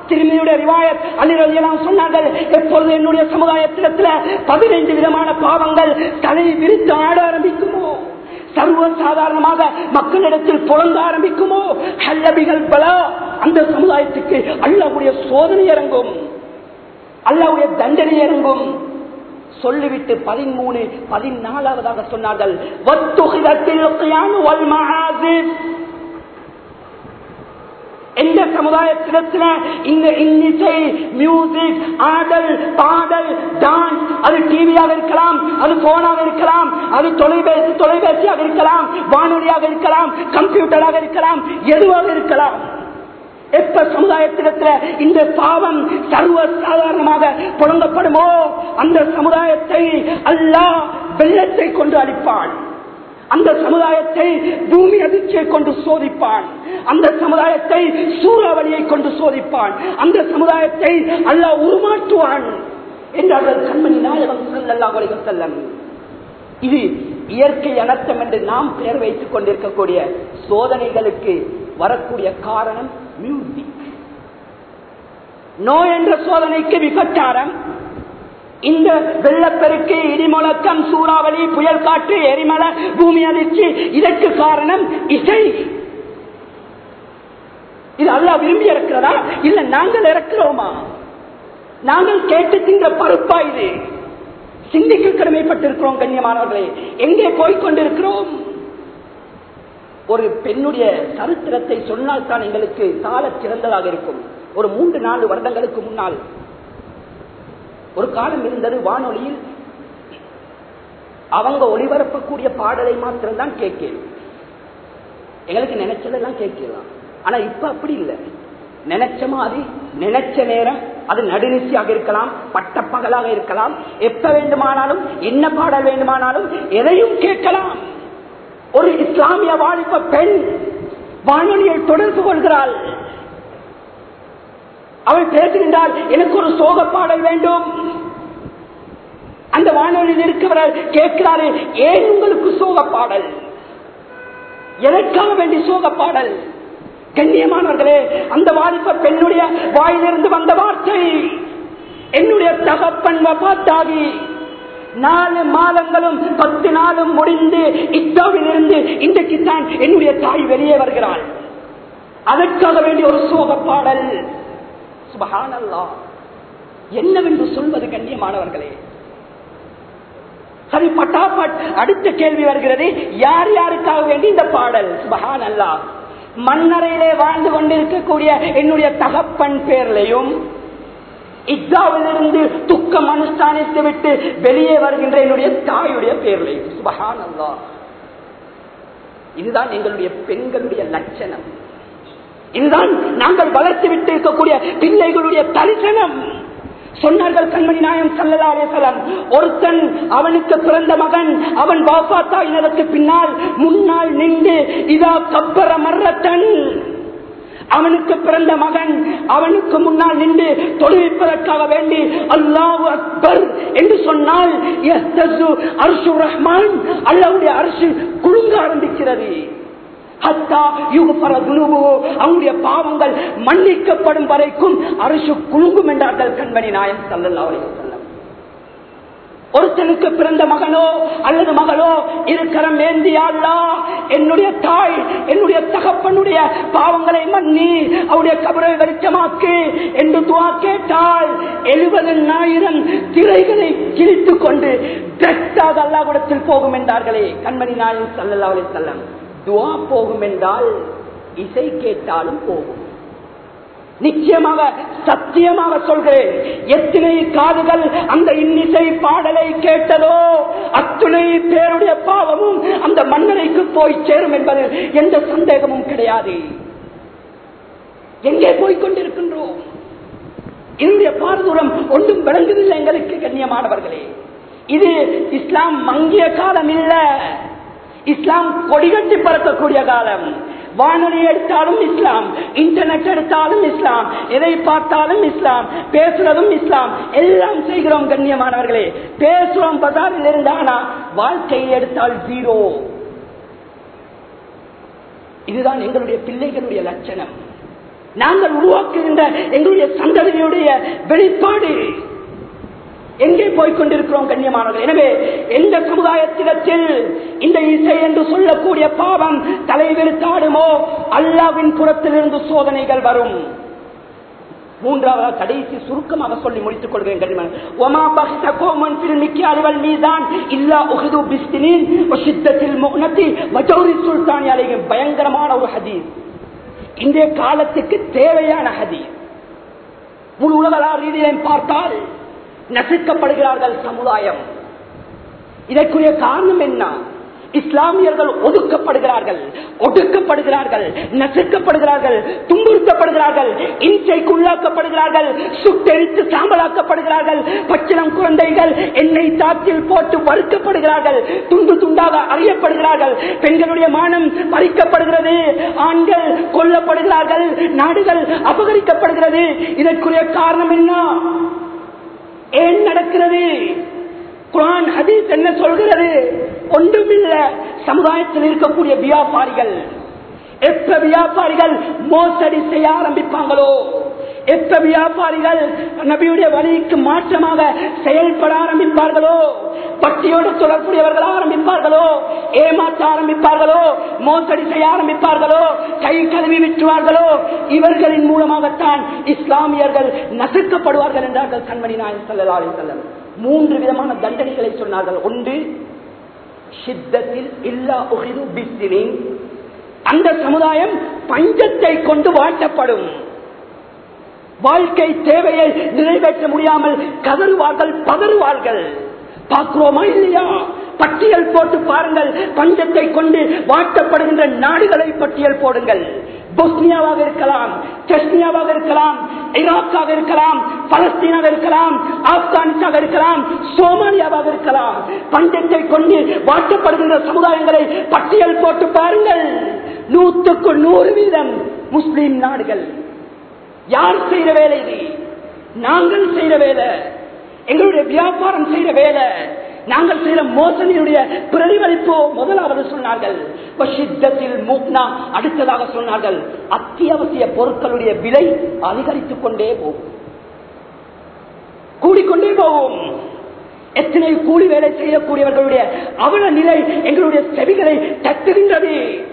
திருமையுடைய ரிவாயத் அலிரலியெல்லாம் சொன்னார்கள் எப்பொழுது என்னுடைய சமுதாயத்திடத்துல பதினைந்து விதமான பாவங்கள் தலை விரித்து ஆட ஆரம்பிக்குமோ? சர்வ சாதாரணமாக மக்களிடத்தில் புலங்க ஆரம்பிக்குமோ? ஹல்லபிகள் பலா அந்த சமுதாயத்துக்கு அல்லாவுடைய சோதனை இறங்கும். அல்லாவுடைய தண்டனை இறங்கும். சொல்லிவிட்டு பதிமூணு பதினாலாவதாக சொன்னார்கள். எந்த சமுதாயத்திடத்துல இந்த இன்னிசை மியூசிக் ஆடல் பாடல் டான்ஸ் அது டிவியாக இருக்கலாம் அது போனாக இருக்கலாம் அது தொலைபேசி தொலைபேசியாக இருக்கலாம் வானொலியாக இருக்கலாம் கம்ப்யூட்டராக இருக்கலாம் எதுவாக இருக்கலாம் எப்ப சமுதாயத்திடத்துல இந்த பாவம் சர்வ சாதாரணமாக புழங்கப்படுமோ அந்த சமுதாயத்தை அல்லாஹ் வெள்ளத்தை கொண்டு அளிப்பான் அந்த சமுதாயத்தை பூமி அதிர்ச்சியை கொண்டு சோதிப்பான். அந்த சமுதாயத்தை சூறாவளியை கொண்டு சோதிப்பான். அந்த சமுதாயத்தை அல்லாஹ் உருமாற்றுவான் என்றார்கள் கண்மணி நாயகம் செல்லல்லா செல்லம் இது இயற்கை அனர்த்தம் என்று நாம் பெயர் வைத்துக் கொண்டிருக்கக்கூடிய சோதனைகளுக்கு வரக்கூடிய காரணம் மியூசிக். நோய் என்ற சோதனைக்கு விபச்சாரம். இந்த வெள்ளப்பெருக்கு இடிமுழக்கம் சூறாவளி புயல் காற்று எரிமலை பூமி அதிர்ச்சி இதற்கு காரணம் இசை. இது அல்லா விரும்பி இருக்கிறதா? இல்ல நாங்கள் இறக்கிறோமா? நாங்கள் கேட்டு தின்ற பருப்பா இது? சிந்திக்க கடமைப்பட்டிருக்கிறோம் கண்ணியமானவர்களே. எங்கே போய்கொண்டிருக்கிறோம் ஒரு பெண்ணுடைய சரித்திரத்தை சொன்னால் தான் எங்களுக்கு கால சிறந்ததாக இருக்கும். ஒரு மூன்று நாலு வருடங்களுக்கு முன்னால் ஒரு காலம் இருந்தது வானொலியில். அவங்க ஒளிபரப்பக்கூடிய பாடலை மாத்திரம்தான் கேட்கலாம் எங்களுக்கு நினைச்சதெல்லாம் கேட்கலாம். ஆனா இப்ப அப்படி இல்லை. நினைச்ச மாதிரி நினைச்ச நேரம் அது நடுநிசியாக இருக்கலாம் பட்டப்பகலாக இருக்கலாம். எப்ப வேண்டுமானாலும் என்ன பாடல் வேண்டுமானாலும் எதையும் கேட்கலாம். ஒரு இஸ்லாமிய வாலிப பெண் வானொலியை தொடர்பு கொள்கிறாள். அவள் பேசுகின்றால் எனக்கு ஒரு சோக பாடல் வேண்டும். அந்த வானொலியில் இருக்கிறவர் கேட்கிறாரு ஏன் உங்களுக்கு சோக பாடல் எதற்காக வேண்டி சோக பாடல் கண்ணியமானவர்களே அந்த வாலிப பெண்ணுடைய வாயிலிருந்து வந்த வார்த்தை என்னுடைய தகப்பன் வபாத்தாகி நாலு மாதங்களும் பத்து நாளும் முடிந்து இத்தாவில் இருந்து இன்றைக்கு தான் என்னுடைய தாய் வெளியே வருகிறாள். அதற்காக வேண்டிய ஒரு சோக பாடல் என்னவென்று சொல்வது கண்ணியமானவர்களே? சரி பட்டாபட் அடுத்த கேள்வி வருகிறது யார் யாருக்காக வேண்டி இந்த பாடல்? சுபஹான் அல்லா மன்னரையிலே வாழ்ந்து கொண்டிருக்கக்கூடிய என்னுடைய தகப்பன் பேர்லையும் இத்தாவிலிருந்து துக்கம் அனுஷ்டானித்து விட்டு வெளியே வருகின்ற என்னுடைய தாயுடைய பேர்லையும். சுபஹான் அல்லா இதுதான் எங்களுடைய பெண்களுடைய லட்சணம். இதுதான் நாங்கள் வளர்த்து விட்டு இருக்கக்கூடிய பிள்ளைகளுடைய தரிசனம். சொன்னார்கள் கண்மணி நாயம் சல்லலாசலம் ஒருத்தன் அவனுக்கு பிறந்த மகன் அவன் பாப்பா தாயினருக்கு பின்னால் முன்னால் நின்று இதா கப்பர மர்றத்தன் அவனுக்கு பிறந்த மகன் அவனுக்கு முன்னால் நின்று தொழுவிப்பதற்காக வேண்டி அல்லாஹு அக்பர் என்று சொன்னால் அர்ஷு ரஹ்மான் அல்லாவுடைய அரசு குழுங்க ஆரம்பிக்கிறது. அவனுடைய பாவங்கள் மன்னிக்கப்படும் வரைக்கும் அரசு குழுங்கும் என்றார்கள் கண்மணி நாயம் சல்லல்லா ஒருத்தனுக்கு பிறந்த மகனோ அல்லது மகளோ இருக்கரம் மேந்தியாள்லா என்னுடைய தாய் என்னுடைய தகப்பனுடைய பாவங்களை மன்னி அவருடைய கபரை வெளிச்சமாக்கு என்று துவா கேட்டால் எழுபதனாயிரம் திரைகளை கிழித்துக் கொண்டு அல்லாஹ் அல்லாவிடத்தில் போகும் என்றார்களே கண்மணி நாயன் சல்லல்லா செல்லம் துவா போகும் என்றால் இசை கேட்டாலும் போகும். நிச்சயமாக சத்தியமாக சொல்கிறேன். எத்தனை காதுகள் அந்த இன்னிசை பாடலை கேட்டதோ அத்துணை பேருடைய பாவமும் அந்த மன்னரைக்கு போய் சேரும் என்பது எந்த சந்தேகமும் கிடையாது. எங்கே போய்கொண்டிருக்கின்றோம் என்னுடைய பாரதூரம் ஒன்றும் விளங்குதில்லை எங்களுக்கு கண்ணியமானவர்களே. இது இஸ்லாம் மங்கிய காலம் இல்லை இஸ்லாம் கொடிகட்டி பறக்கக்கூடிய காலம். வானொலி எடுத்தாலும் இஸ்லாம் இன்டர்நெட் எடுத்தாலும் இஸ்லாம் எதை பார்த்தாலும் இஸ்லாம் பேசுறதும் இஸ்லாம் எல்லாம் செய்கிறோம் கண்ணியமானவர்களே. பேசுறோம் பஜாரில் இருந்தானா வாழ்க்கையை எடுத்தால் ஜீரோ இதுதான் எங்களுடைய பிள்ளைகளுடைய லட்சணம். நாங்கள் உருவாக்குகின்ற எங்களுடைய சந்ததியுடைய வெளிப்பாடு. எங்கே போய்கொண்டிருக்கிறோம் கண்ணியமானவர்கள் எனவே எந்த சமுதாயத்திடத்தில் இந்த இசை என்று சொல்லக்கூடிய பாவம் தலைவிரித்தாடுமோ அல்லாவின் புறத்திலிருந்து சோதனைகள் வரும். மூன்றாவது கடைசி சுருக்கமாக சொல்லி முடித்துக் கொள்கிறேன் ஒமா கோமன் இல்லா உஹது பிஸ்தினின் வசித்தத்தில் பயங்கரமான ஒரு ஹதீஸ். இன்றைய காலத்துக்கு தேவையான ஹதீஸ். முழு உலகளார் ரீதியிலும் பார்த்தால் நசுக்கப்படுகிறார்கள் சமுதாயம். இதற்குரிய காரணம் என்ன? இஸ்லாமியர்கள் ஒதுக்கப்படுகிறார்கள் ஒடுக்கப்படுகிறார்கள் நசுக்கப்படுகிறார்கள் துன்புறுத்தப்படுகிறார்கள் இன்றைக்குள்ளாக்கப்படுகிறார்கள் சுட்டெரித்து சாம்பலாக்கப்படுகிறார்கள் பச்சிளம் குழந்தைகள் எண்ணெய் தாத்தில் போட்டு வறுக்கப்படுகிறார்கள் துண்டு துண்டாக அறியப்படுகிறார்கள் பெண்களுடைய மானம் பறிக்கப்படுகிறது ஆண்கள் கொல்லப்படுகிறார்கள் நாடுகள் அபகரிக்கப்படுகிறது. இதற்குரிய காரணம் என்ன? ஏன் நடக்கிறது? குரான் ஹதீஸ் என்ன சொல்கிறது? ஒன்றுமில்ல. சமுதாயத்தில் இருக்கக்கூடிய வியாபாரிகள். எப்ப வியாபாரிகள் மோசடி செய்ய ஆரம்பிப்பாங்களோ? எத்த வியாபாரிகள் நபியுடைய வழிக்கு மாற்றமாக செயல்பட ஆரம்பிப்பார்களோ? பட்டியோடு தொடர்புடையவர்கள் ஆரம்பிப்பார்களோ? ஏமாற்ற ஆரம்பிப்பார்களோ? மோசடி செய்ய ஆரம்பிப்பார்களோ? கை கழுவி விட்டுவார்களோ? இவர்களின் மூலமாகத்தான் இஸ்லாமியர்கள் நசுக்கப்படுவார்கள் என்றார்கள் கண்மணி நாயன் செல்லலாளி செல்லம் மூன்று விதமான தண்டனைகளை சொன்னார்கள். ஒன்று சித்தத்தில் இல்லா உகிது பிஸ்திரின். அந்த சமுதாயம் பஞ்சத்தை கொண்டு வாட்டப்படும் வாழ்க்கை தேவையை நிறைவேற்ற முடியாமல் கதறுவார்கள் பதறுவார்கள். பார்க்கிறோமா இல்லையா? பட்டியல் போட்டு பாருங்கள். பஞ்சத்தை கொண்டு வாட்டப்படுகின்ற நாடுகளை பட்டியல் போடுங்கள். பொஸ்னியாவாக இருக்கலாம் செஸ்னியாவாக இருக்கலாம் ஈராக்காக இருக்கலாம் பலஸ்தீனாக இருக்கலாம் ஆப்கானிஸ்தாக இருக்கலாம் சோமாலியாவாக இருக்கலாம். பஞ்சத்தை கொண்டு வாட்டப்படுகின்ற சமுதாயங்களை பட்டியல் போட்டு பாருங்கள். நூற்றுக்கு நூறு வீதம் முஸ்லீம் நாடுகள். யார் செய்யற வேலை இது? நாங்கள் செய்யற வேலை. எங்களுடைய வியாபாரம் செய்யற வேலை. நாங்கள் செய்யற மோசடியுடைய பிரதிபலிப்போ முதலாவது சொன்னார்கள். மூக்னா அடுத்ததாக சொன்னார்கள். அத்தியாவசிய பொருட்களுடைய விலை அதிகரித்துக் கொண்டே போகும். கூடிக்கொண்டே போகும். எத்தனை கூலி வேலை செய்யக்கூடியவர்களுடைய அவல நிலை எங்களுடைய செவிகளை தட்டுகின்றது.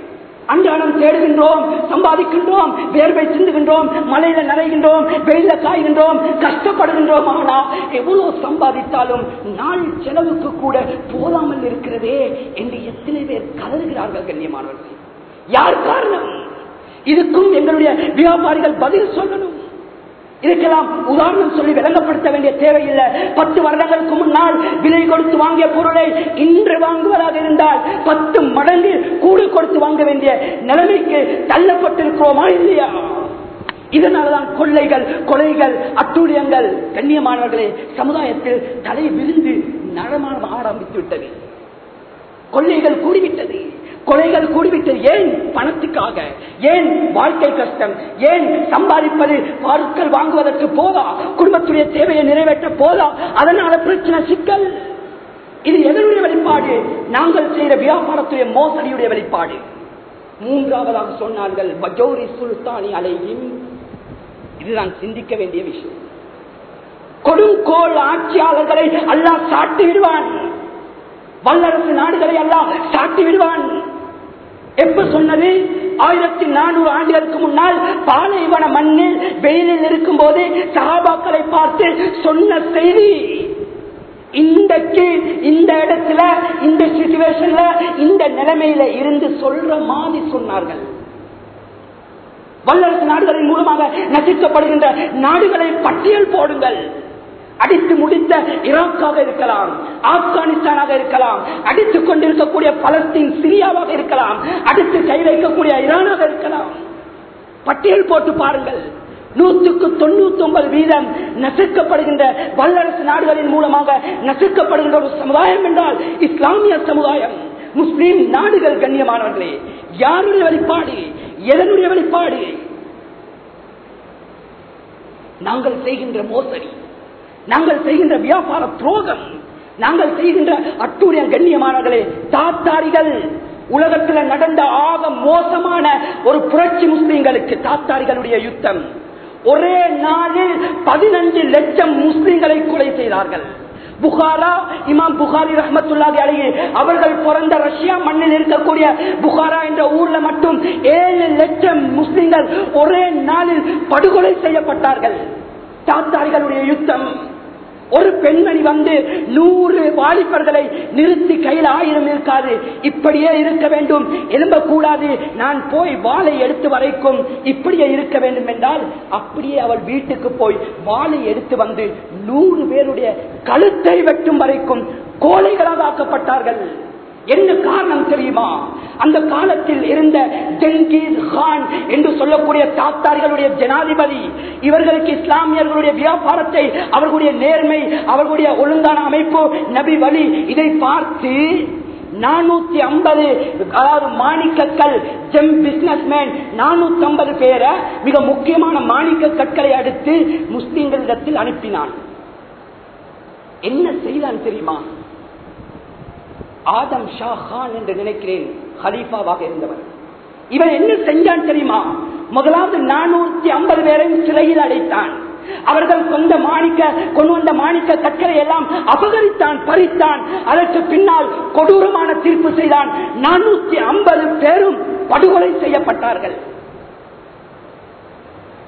அன்றாடம் தேடுகின்றோம் சம்பாதிக்கின்றோம் வேர்வை சிந்துகின்றோம் மலையில நனைகின்றோம் வெயில காய்கின்றோம் கஷ்டப்படுகின்றோம். ஆனா எவ்வளவு சம்பாதித்தாலும் நாள் செலவுக்கு கூட போதாமல் இருக்கிறதே என்று எத்தனை பேர் கதறுகிறார்கள் கண்ணியமானவர்கள். யார் காரணம்? இதுக்கும் எங்களுடைய வியாபாரிகள் பதில் சொல்லணும். இதுக்கெல்லாம் உதாரணம் சொல்லி விளங்கப்படுத்த வேண்டிய தேவையில்லை. பத்து வருடங்களுக்கு முன்னால் விலை கொடுத்து வாங்கிய பொருளை இன்று வாங்குவதாக இருந்தால் பத்து மடங்கு கூடு கொடுத்து வாங்க வேண்டிய நிலைமைக்கு தள்ளப்பட்டிருக்கிறோமா இல்லையா? இதனாலதான் கொள்ளைகள் கொலைகள் அட்டூழியங்கள் கண்ணியமானவர்களே சமுதாயத்தில் தலை விரிந்து நடமாட ஆரம்பித்து விட்டது. கொள்ளைகள் கூடிவிட்டது. கொலைகள் கூடிவிட்டது ஏன் பணத்துக்காக? ஏன் வாழ்க்கை கஷ்டம்? ஏன் சம்பாதிப்பது பொருட்கள் வாங்குவதற்கு போதா? குடும்பத்துடைய தேவையை நிறைவேற்ற போதா? அதனால பிரச்சனை சிக்கல். இது எதனுடைய வெளிப்பாடு? நாங்கள் செய்த வியாபாரத்துடைய மோசடியுடைய வெளிப்பாடு. மூன்றாவதாக சொன்னார்கள் பஜோரி சுல்தானி அலையும் இதுதான் சிந்திக்க வேண்டிய விஷயம். கொடுங்கோல் ஆட்சியாளர்களை அல்லா சாட்டி விடுவான் வல்லரசு நாடுகளை எல்லாம் சாட்டி விடுவான். எப்ப சொன்னது? ஆயிரத்தி நானூறு ஆண்டுகளுக்கு முன்னால் பாலைவன மண்ணில் வெயிலில் இருக்கும் போது சகாபாக்களை பார்த்து சொன்ன செய்தி. இன்றைக்கு இந்த இடத்துல இந்த சிச்சுவேஷன்ல இந்த நிலைமையில இருந்து சொல்ற மாதிரி சொன்னார்கள். வல்லரசு நாடுகளின் மூலமாக நசிக்கப்படுகின்ற நாடுகளை பட்டியல் போடுங்கள். அடித்து முடித்த ஈராக்காக இருக்கலாம் ஆப்கானிஸ்தானாக இருக்கலாம் அடித்துக் கொண்டிருக்கக்கூடிய பலஸ்தீன் சிரியாவாக இருக்கலாம் அடித்து கை வைக்கக்கூடிய ஈரானாக இருக்கலாம். பட்டியல் போட்டு பாருங்கள். நூற்றுக்கு தொண்ணூத்தி ஒன்பது வீதம் நசுக்கப்படுகின்ற வல்லரசு நாடுகளின் மூலமாக நசுக்கப்படுகின்ற ஒரு சமுதாயம் என்றால் இஸ்லாமிய சமுதாயம். முஸ்லீம் நாடுகள் கண்ணியமானவர்களே யாருடைய வெளிப்பாடு? எதனுடைய வெளிப்பாடு? நாங்கள் செய்கின்ற மோசடி. நாங்கள் செய்கின்ற வியாபார துரோகம் நாங்கள் செய்கின்ற அட்டூழிய கண்ணியமானவர்களே தாத்தாரிகள் உலகத்தில் நடந்த ஆக மோசமான ஒரு புரட்சி முஸ்லீம்களுக்கு தாத்தாரிகளுடைய யுத்தம். ஒரே நாளில் பதினஞ்சு லட்சம் முஸ்லீம்களை கொலை செய்தார்கள். புகாரா? இமாம் புகாரி ரஹமத்துல்லாதி அழகி அவர்கள் பிறந்த ரஷ்யா மண்ணில் இருக்கக்கூடிய புகாரா என்ற ஊர்ல மட்டும் ஏழு லட்சம் முஸ்லிம்கள் ஒரே நாளில் படுகொலை செய்யப்பட்டார்கள். தாத்தாரிகளுடைய யுத்தம். ஒரு பெண்மணி வந்து நூறு வாலிபர்களை நிறுத்தி கையில் ஆயிரம் இருக்காது. இப்படியே இருக்க வேண்டும். எழும்பக்கூடாது. நான் போய் வாளை எடுத்து வரைக்கும் இப்படியே இருக்க வேண்டும் என்றால் அப்படியே அவள் வீட்டுக்கு போய் வாளை எடுத்து வந்து நூறு பேருடைய கழுத்தை வெட்டும் வரைக்கும் கோழைகளாக ஆக்கப்பட்டார்கள். என்ன காரணம் தெரியுமா? அந்த காலத்தில் இருந்த ஜெங்கீஸ் கான் என்று சொல்லக்கூடிய தாத்தார்களுடைய ஜனாதிபதி இவர்களுக்கு இஸ்லாமியர்களுடைய வியாபாரத்தை அவர்களுடைய நேர்மை அவர்களுடைய ஒழுங்கான அமைப்பு நபி வழி இதை பார்த்து நானூத்தி ஐம்பது அதாவது மாணிக்கக்கல் ஜெம் பிசினஸ்மேன் நானூத்தி ஐம்பது பேரை மிக முக்கியமான மாணிக்க கற்களை அடுத்து முஸ்லிம்களிடத்தில் அனுப்பினான். என்ன செய்தான் தெரியுமா? ஆதம் ஷா கான் என்று நினைக்கிறேன் ஹலீஃபாவாக இருந்தவர். இவன் என்ன செஞ்சான் தெரியுமா? முதலாவது நானூத்தி ஐம்பது பேரையும் சிறையில் அடைத்தான். அவர்கள் கொண்ட மாணிக்க கொண்டு வந்த மாணிக்க கற்களை எல்லாம் அபகரித்தான் பறித்தான். அதற்கு பின்னால் கொடூரமான தீர்ப்பு செய்தான். நானூத்தி ஐம்பது பேரும் படுகொலை செய்யப்பட்டார்கள்.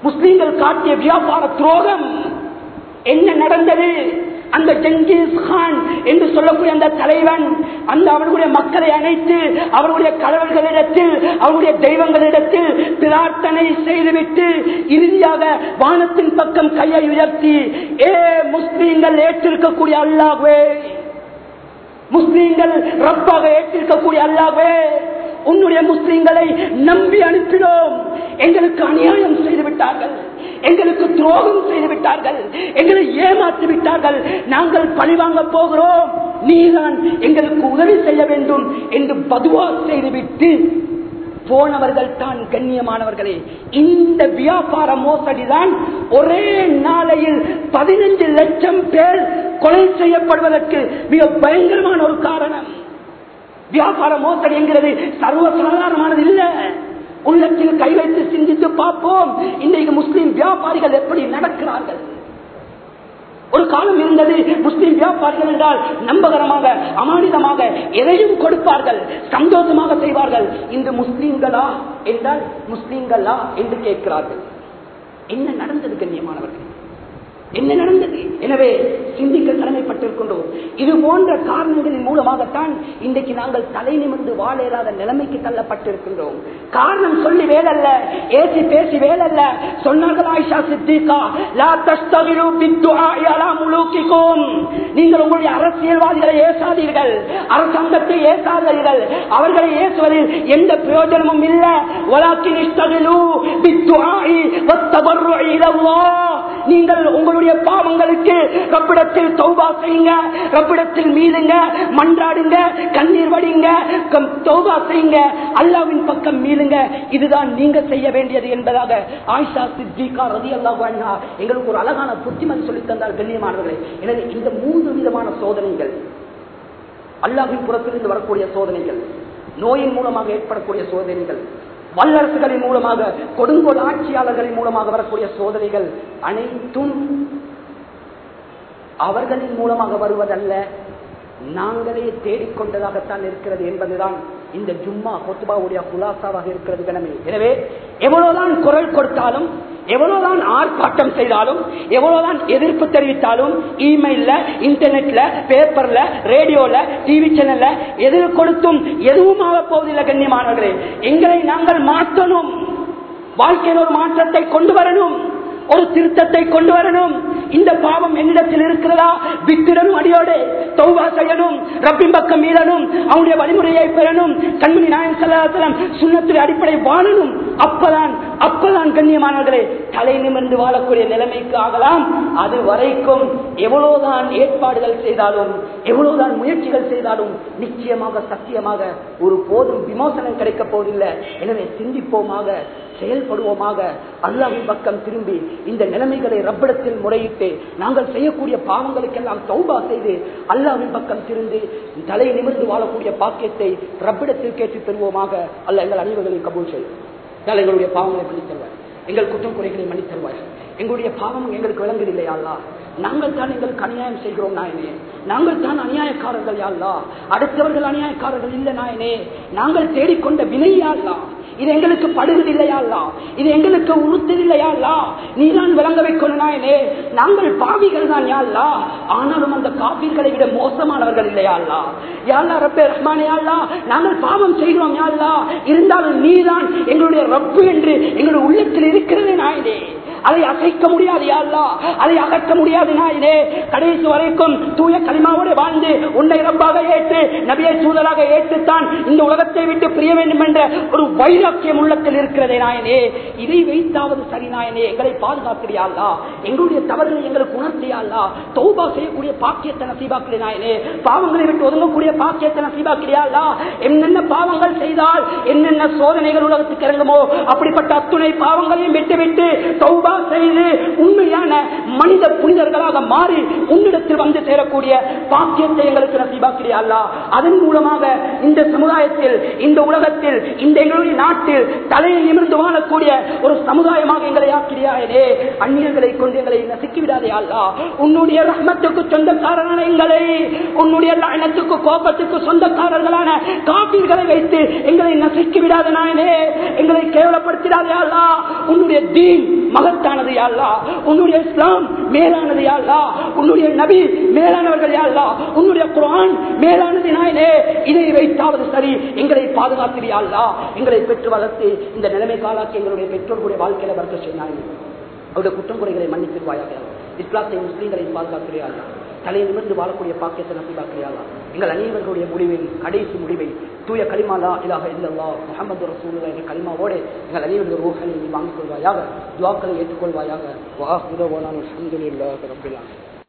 முஸ்லீம்கள் காட்டிய வியாபார துரோகம். என்ன நடந்தது? அந்த ஜெங்கிஸ் கான் என்று சொல்லக்கூடிய அந்த தலைவன் அந்த அவர்களுடைய மக்களை அணைத்து அவர்களுடைய கடவுள்களிடத்தில் அவருடைய தெய்வங்களிடத்தில் பிரார்த்தனை செய்துவிட்டு இறுதியாக வானத்தின் பக்கம் கையை உயர்த்தி ஏ முஸ்லீம்கள் ஏற்றிருக்கக்கூடிய அல்லாகவே முஸ்லீம்கள் ரப்பாக ஏற்றிருக்கக்கூடிய அல்லாகவே உன்னுடைய முஸ்லீம்களை நம்பி அனுப்பினோம். எங்களுக்கு அநியாயம் செய்து விட்டார்கள் எங்களுக்கு துரோகம் செய்து விட்டார்கள் எங்களை ஏமாற்றி விட்டார்கள். நாங்கள் பழிவாங்க போகிறோம். நீதான் எங்களுக்கு உதவி செய்ய வேண்டும் என்று பதுவா செய்துவிட்டு போனவர்கள் தான் கண்ணியமானவர்களே. இந்த வியாபார மோசடிதான் ஒரே நாளையில் பதினஞ்சு லட்சம் பேர் கொலை செய்யப்படுவதற்கு மிக பயங்கரமான ஒரு காரணம். வியாபார மோசடி என்கிறது சர்வசாதாரணமானது இல்ல. உள்ளத்தில் கை வைத்து சிந்தித்து பார்ப்போம். இன்றைக்கு முஸ்லீம் வியாபாரிகள் எப்படி நடக்கிறார்கள்? ஒரு காலம் இருந்தது முஸ்லீம் வியாபாரிகள் என்றால் நம்பகரமாக அமானிதமாக எதையும் கொடுப்பார்கள் சந்தோஷமாக செய்வார்கள். இந்த முஸ்லீம்களா என்றால் முஸ்லீம்களா என்று கேட்கிறார்கள். என்ன நடந்தது கண்ணியமானவர்கள்? என்ன நடந்தது? எனவே சிந்திக்க கடமைப்பட்டிருக்கின்றோம். இது போன்ற காரணங்களின் மூலமாகத்தான் இன்றைக்கு நாங்கள் தலை நிமிர்ந்து வாழ இயலாத நிலைமைக்கு தள்ளப்பட்டிருக்கின்றோம். காரணம் சொல்லி வேலல்ல ஏசி பேசி வேலல்ல சொன்னார்கள் ஆயிஷா சித்திகா லா தஸ்தகிரு நீங்கள் உங்களுடைய அரசியல்வாதிகளை ஏசாதீர்கள் அரசாங்கத்தை ஏசாதீர்கள். அவர்களை ஏசுவதில் எந்த பிரயோஜனமும் இல்லை. வலாக்கின் இஸ்தகிலு பித்துஆஇ வத்தபர்ருஇ இலல்லாஹ் நீங்கள் உங்களுடைய பாவங்களுக்கு ரப்பிடத்தில் தௌபா செய்யுங்க ரப்பிடத்தில் மீதுங்க மன்றாடுங்க கண்ணீர் வடிங்க கம்- தௌபா செய்யுங்க அல்லாவின் பக்கம் மீளுங்க இதுதான் நீங்க செய்ய வேண்டியது என்பதாக ஆயிஷா சித்திகா ரதி அல்லாஹ் எங்களுக்கு ஒரு அழகான புத்திமதி சொல்லித் தந்தார் கண்ணியமானவர்களே. எனவே இந்த மூன்று விதமான சோதனைகள் அல்லாஹின் புறத்திலிருந்து வரக்கூடிய சோதனைகள் நோயின் மூலமாக ஏற்படக்கூடிய சோதனைகள் வல்லரசுகளின் மூலமாக கொடுங்கோல் ஆட்சியாளர்களின் மூலமாக வரக்கூடிய சோதனைகள் அனைத்தும் அவர்களின் மூலமாக வருவதல்ல. நாங்களே தேடிக்கொண்டதாகத்தான் இருக்கிறது என்பதுதான் இந்த ஜும்மா கொத்துபாவுடைய குலாசாவாக இருக்கிறது கனமே. எனவே எவ்வளவுதான் குரல் கொடுத்தாலும் எவ்வளவுதான் ஆர்ப்பாட்டம் செய்தாலும் எவ்வளவுதான் எதிர்ப்பு தெரிவித்தாலும் இமெயில்ல இன்டர்நெட்ல பேப்பர்ல ரேடியோல டிவி சேனல்ல எதிர் கொடுத்தும் எதுவும் ஆக போவதில்லை கண்ணியமானவர்களே. எங்களை நாங்கள் மாற்றணும். வாழ்க்கையில் ஒரு மாற்றத்தை கொண்டு வரணும். ஒரு திருத்தத்தை கொண்டு வரணும். இந்த பாவம் என்னிடத்தில் இருக்கிறதா? வித்திடனும் அடியோடு தௌவா செய்யணும் ரப்பின் பக்கம் மீறணும் அவனுடைய வழிமுறையை பெறணும் கண்மணி நாயன் சல்லாசலம் சுண்ணத்துடைய அடிப்படை வாழணும் அப்பதான் அப்பதான் கண்ணியமானவர்களே தலை நிமிர்ந்து வாழக்கூடிய நிலைமைக்கு ஆகலாம். அது வரைக்கும் எவ்வளவுதான் ஏற்பாடுகள் செய்தாலும் எவ்வளவுதான் முயற்சிகள் செய்தாலும் நிச்சயமாக சத்தியமாக ஒரு போதும் விமோசனம் கிடைக்கப் போவதில்லை. எனவே சிந்திப்போமாக செயல்படுவோமாக அல்லாவின் பக்கம் திரும்பி இந்த நிலைமைகளை ரப்பிடத்தில் முறையிட்டு நாங்கள் செய்யக்கூடிய பாவங்களுக்கெல்லாம் சௌபா செய்து அல்லாவின் பக்கம் திருந்து தலை நிமிர்ந்து வாழக்கூடிய பாக்கியத்தை ரப்பிடத்தில் கேட்டு பெறுவோமாக. அல்ல எங்கள் அனைவர்களையும் கபூல் செய்யும். எங்களுடைய பாவங்களை மன்னித்தருவாய் எங்கள் குற்றம் குறைகளை மன்னித்தருவாய் எங்களுடைய பாவம் எங்களுக்கு விளங்குதில்லை அல்லா நாங்கள் தான் எங்களுக்கு அநியாயம் செய்கிறோம் நாயனே. நாங்கள் தான் அநியாயக்காரர்கள் யாழ்லா அடுத்தவர்கள் அநியாயக்காரர்கள் இல்லை நாயனே. நாங்கள் தேடிக்கொண்ட வினையாள்லா இது எங்களுக்கு படுகுதில்லையாள்லா இது எங்களுக்கு உறுத்ததில்லையாள்லா நீதான் விளங்க வைக்கணும் நாயனே. நாங்கள் பாவிகள் தான் யாழ்லா ஆனாலும் அந்த காப்பீர்களை விட மோசமானவர்கள் இல்லையாள்லா யாழ்லா ரப்பே ரஹ்மானே யாழ்லா நாங்கள் பாவம் செய்கிறோம் யாழ்லா இருந்தாலும் நீதான் எங்களுடைய ரப்பு என்று எங்களுடைய உள்ளத்தில் அதை அசைக்க முடியாது யாருலா அதை அகற்ற முடியாது நாயினே. கடைசி வரைக்கும் தூய களிமாவோடு வாழ்ந்து உன்னை ரப்பாக ஏற்று நபியை சூழலாக ஏற்றுத்தான் இந்த உலகத்தை விட்டு பிரிய வேண்டும் என்ற ஒரு வைராக்கியம் உள்ளத்தில் இருக்கிறதே நாயனே. இதை வைத்தாவது சரி நாயனே. எங்களை பாதுகாக்கிறியாளா எங்களுடைய தவறுகளை எங்களுக்கு உணர்த்தியாளா தௌபா செய்யக்கூடிய பாக்கியத்தை நசீபாக்கிறே நாயனே. பாவங்களை விட்டு ஒதுங்கக்கூடிய பாக்கியத்தை நசீபாக்கிறியாளா என்னென்ன பாவங்கள் செய்தால் என்னென்ன சோதனைகள் உலகத்துக்கு இறங்குமோ அப்படிப்பட்ட அத்துணை பாவங்களையும் விட்டுவிட்டு தௌபா துவா செய்து உண்மையான மனித புனிதர்களாக மாறி உன்னிடத்தில் வந்து சேரக்கூடிய பாக்கியத்தை எங்களுக்கு நசீபாக்கிறியா அதன் மூலமாக இந்த சமுதாயத்தில் இந்த உலகத்தில் இந்த எங்களுடைய நாட்டில் தலையை நிமிர்ந்து வாழக்கூடிய ஒரு சமுதாயமாக எங்களை ஆக்கிறியாயனே அந்நியர்களை கொண்டு எங்களை நசுக்கி விடாதே அல்லா. உன்னுடைய ரஹ்மத்துக்கு சொந்தக்காரரான எங்களை உன்னுடைய லயனத்துக்கு கோபத்துக்கு சொந்தக்காரர்களான காப்பீர்களை வைத்து எங்களை நசுக்கி விடாத நாயனே. எங்களை கேவலப்படுத்திடாதே அல்லா. உன்னுடைய தீன் மகத்தானது யாழ்லா உன்னுடைய இஸ்லாம் மேலானது யாழ்லா உன்னுடைய நபி மேலானவர்கள் யாழ்லா உன்னுடைய குரான் மேலானது நாயனே இதை வைத்தாவது சரி எங்களை பாதுகாத்திரியாள்லா எங்களை பெற்று வளர்த்து இந்த நிலைமை காலாக்கி எங்களுடைய பெற்றோர்களுடைய வாழ்க்கையில வர்க்க செய்தாங்க அவருடைய குற்றம் குறைகளை மன்னித்திருவாயாக இஸ்லாத்தை முஸ்லீம்களை பாதுகாக்கிறியாளா தலையை நிமிர்ந்து வாழக்கூடிய பாக்கியத்தை நம்பிபாக்கிறியாளா எங்கள் அனைவர்களுடைய முடிவின் கடைசி முடிவை தூய கலிமாலா இலாக இல்லல்லா முகமது ரசூலுல்லா என்ற கலிமாவோடு எங்கள் அனைவருடைய ரூஹனை நீ வாங்கிக் கொள்வாயாக துவாக்களை ஏற்றுக்கொள்வாயாக. வாஹ் உதவோனான் அல்ஹம்துலில்லாஹி ரப்பில்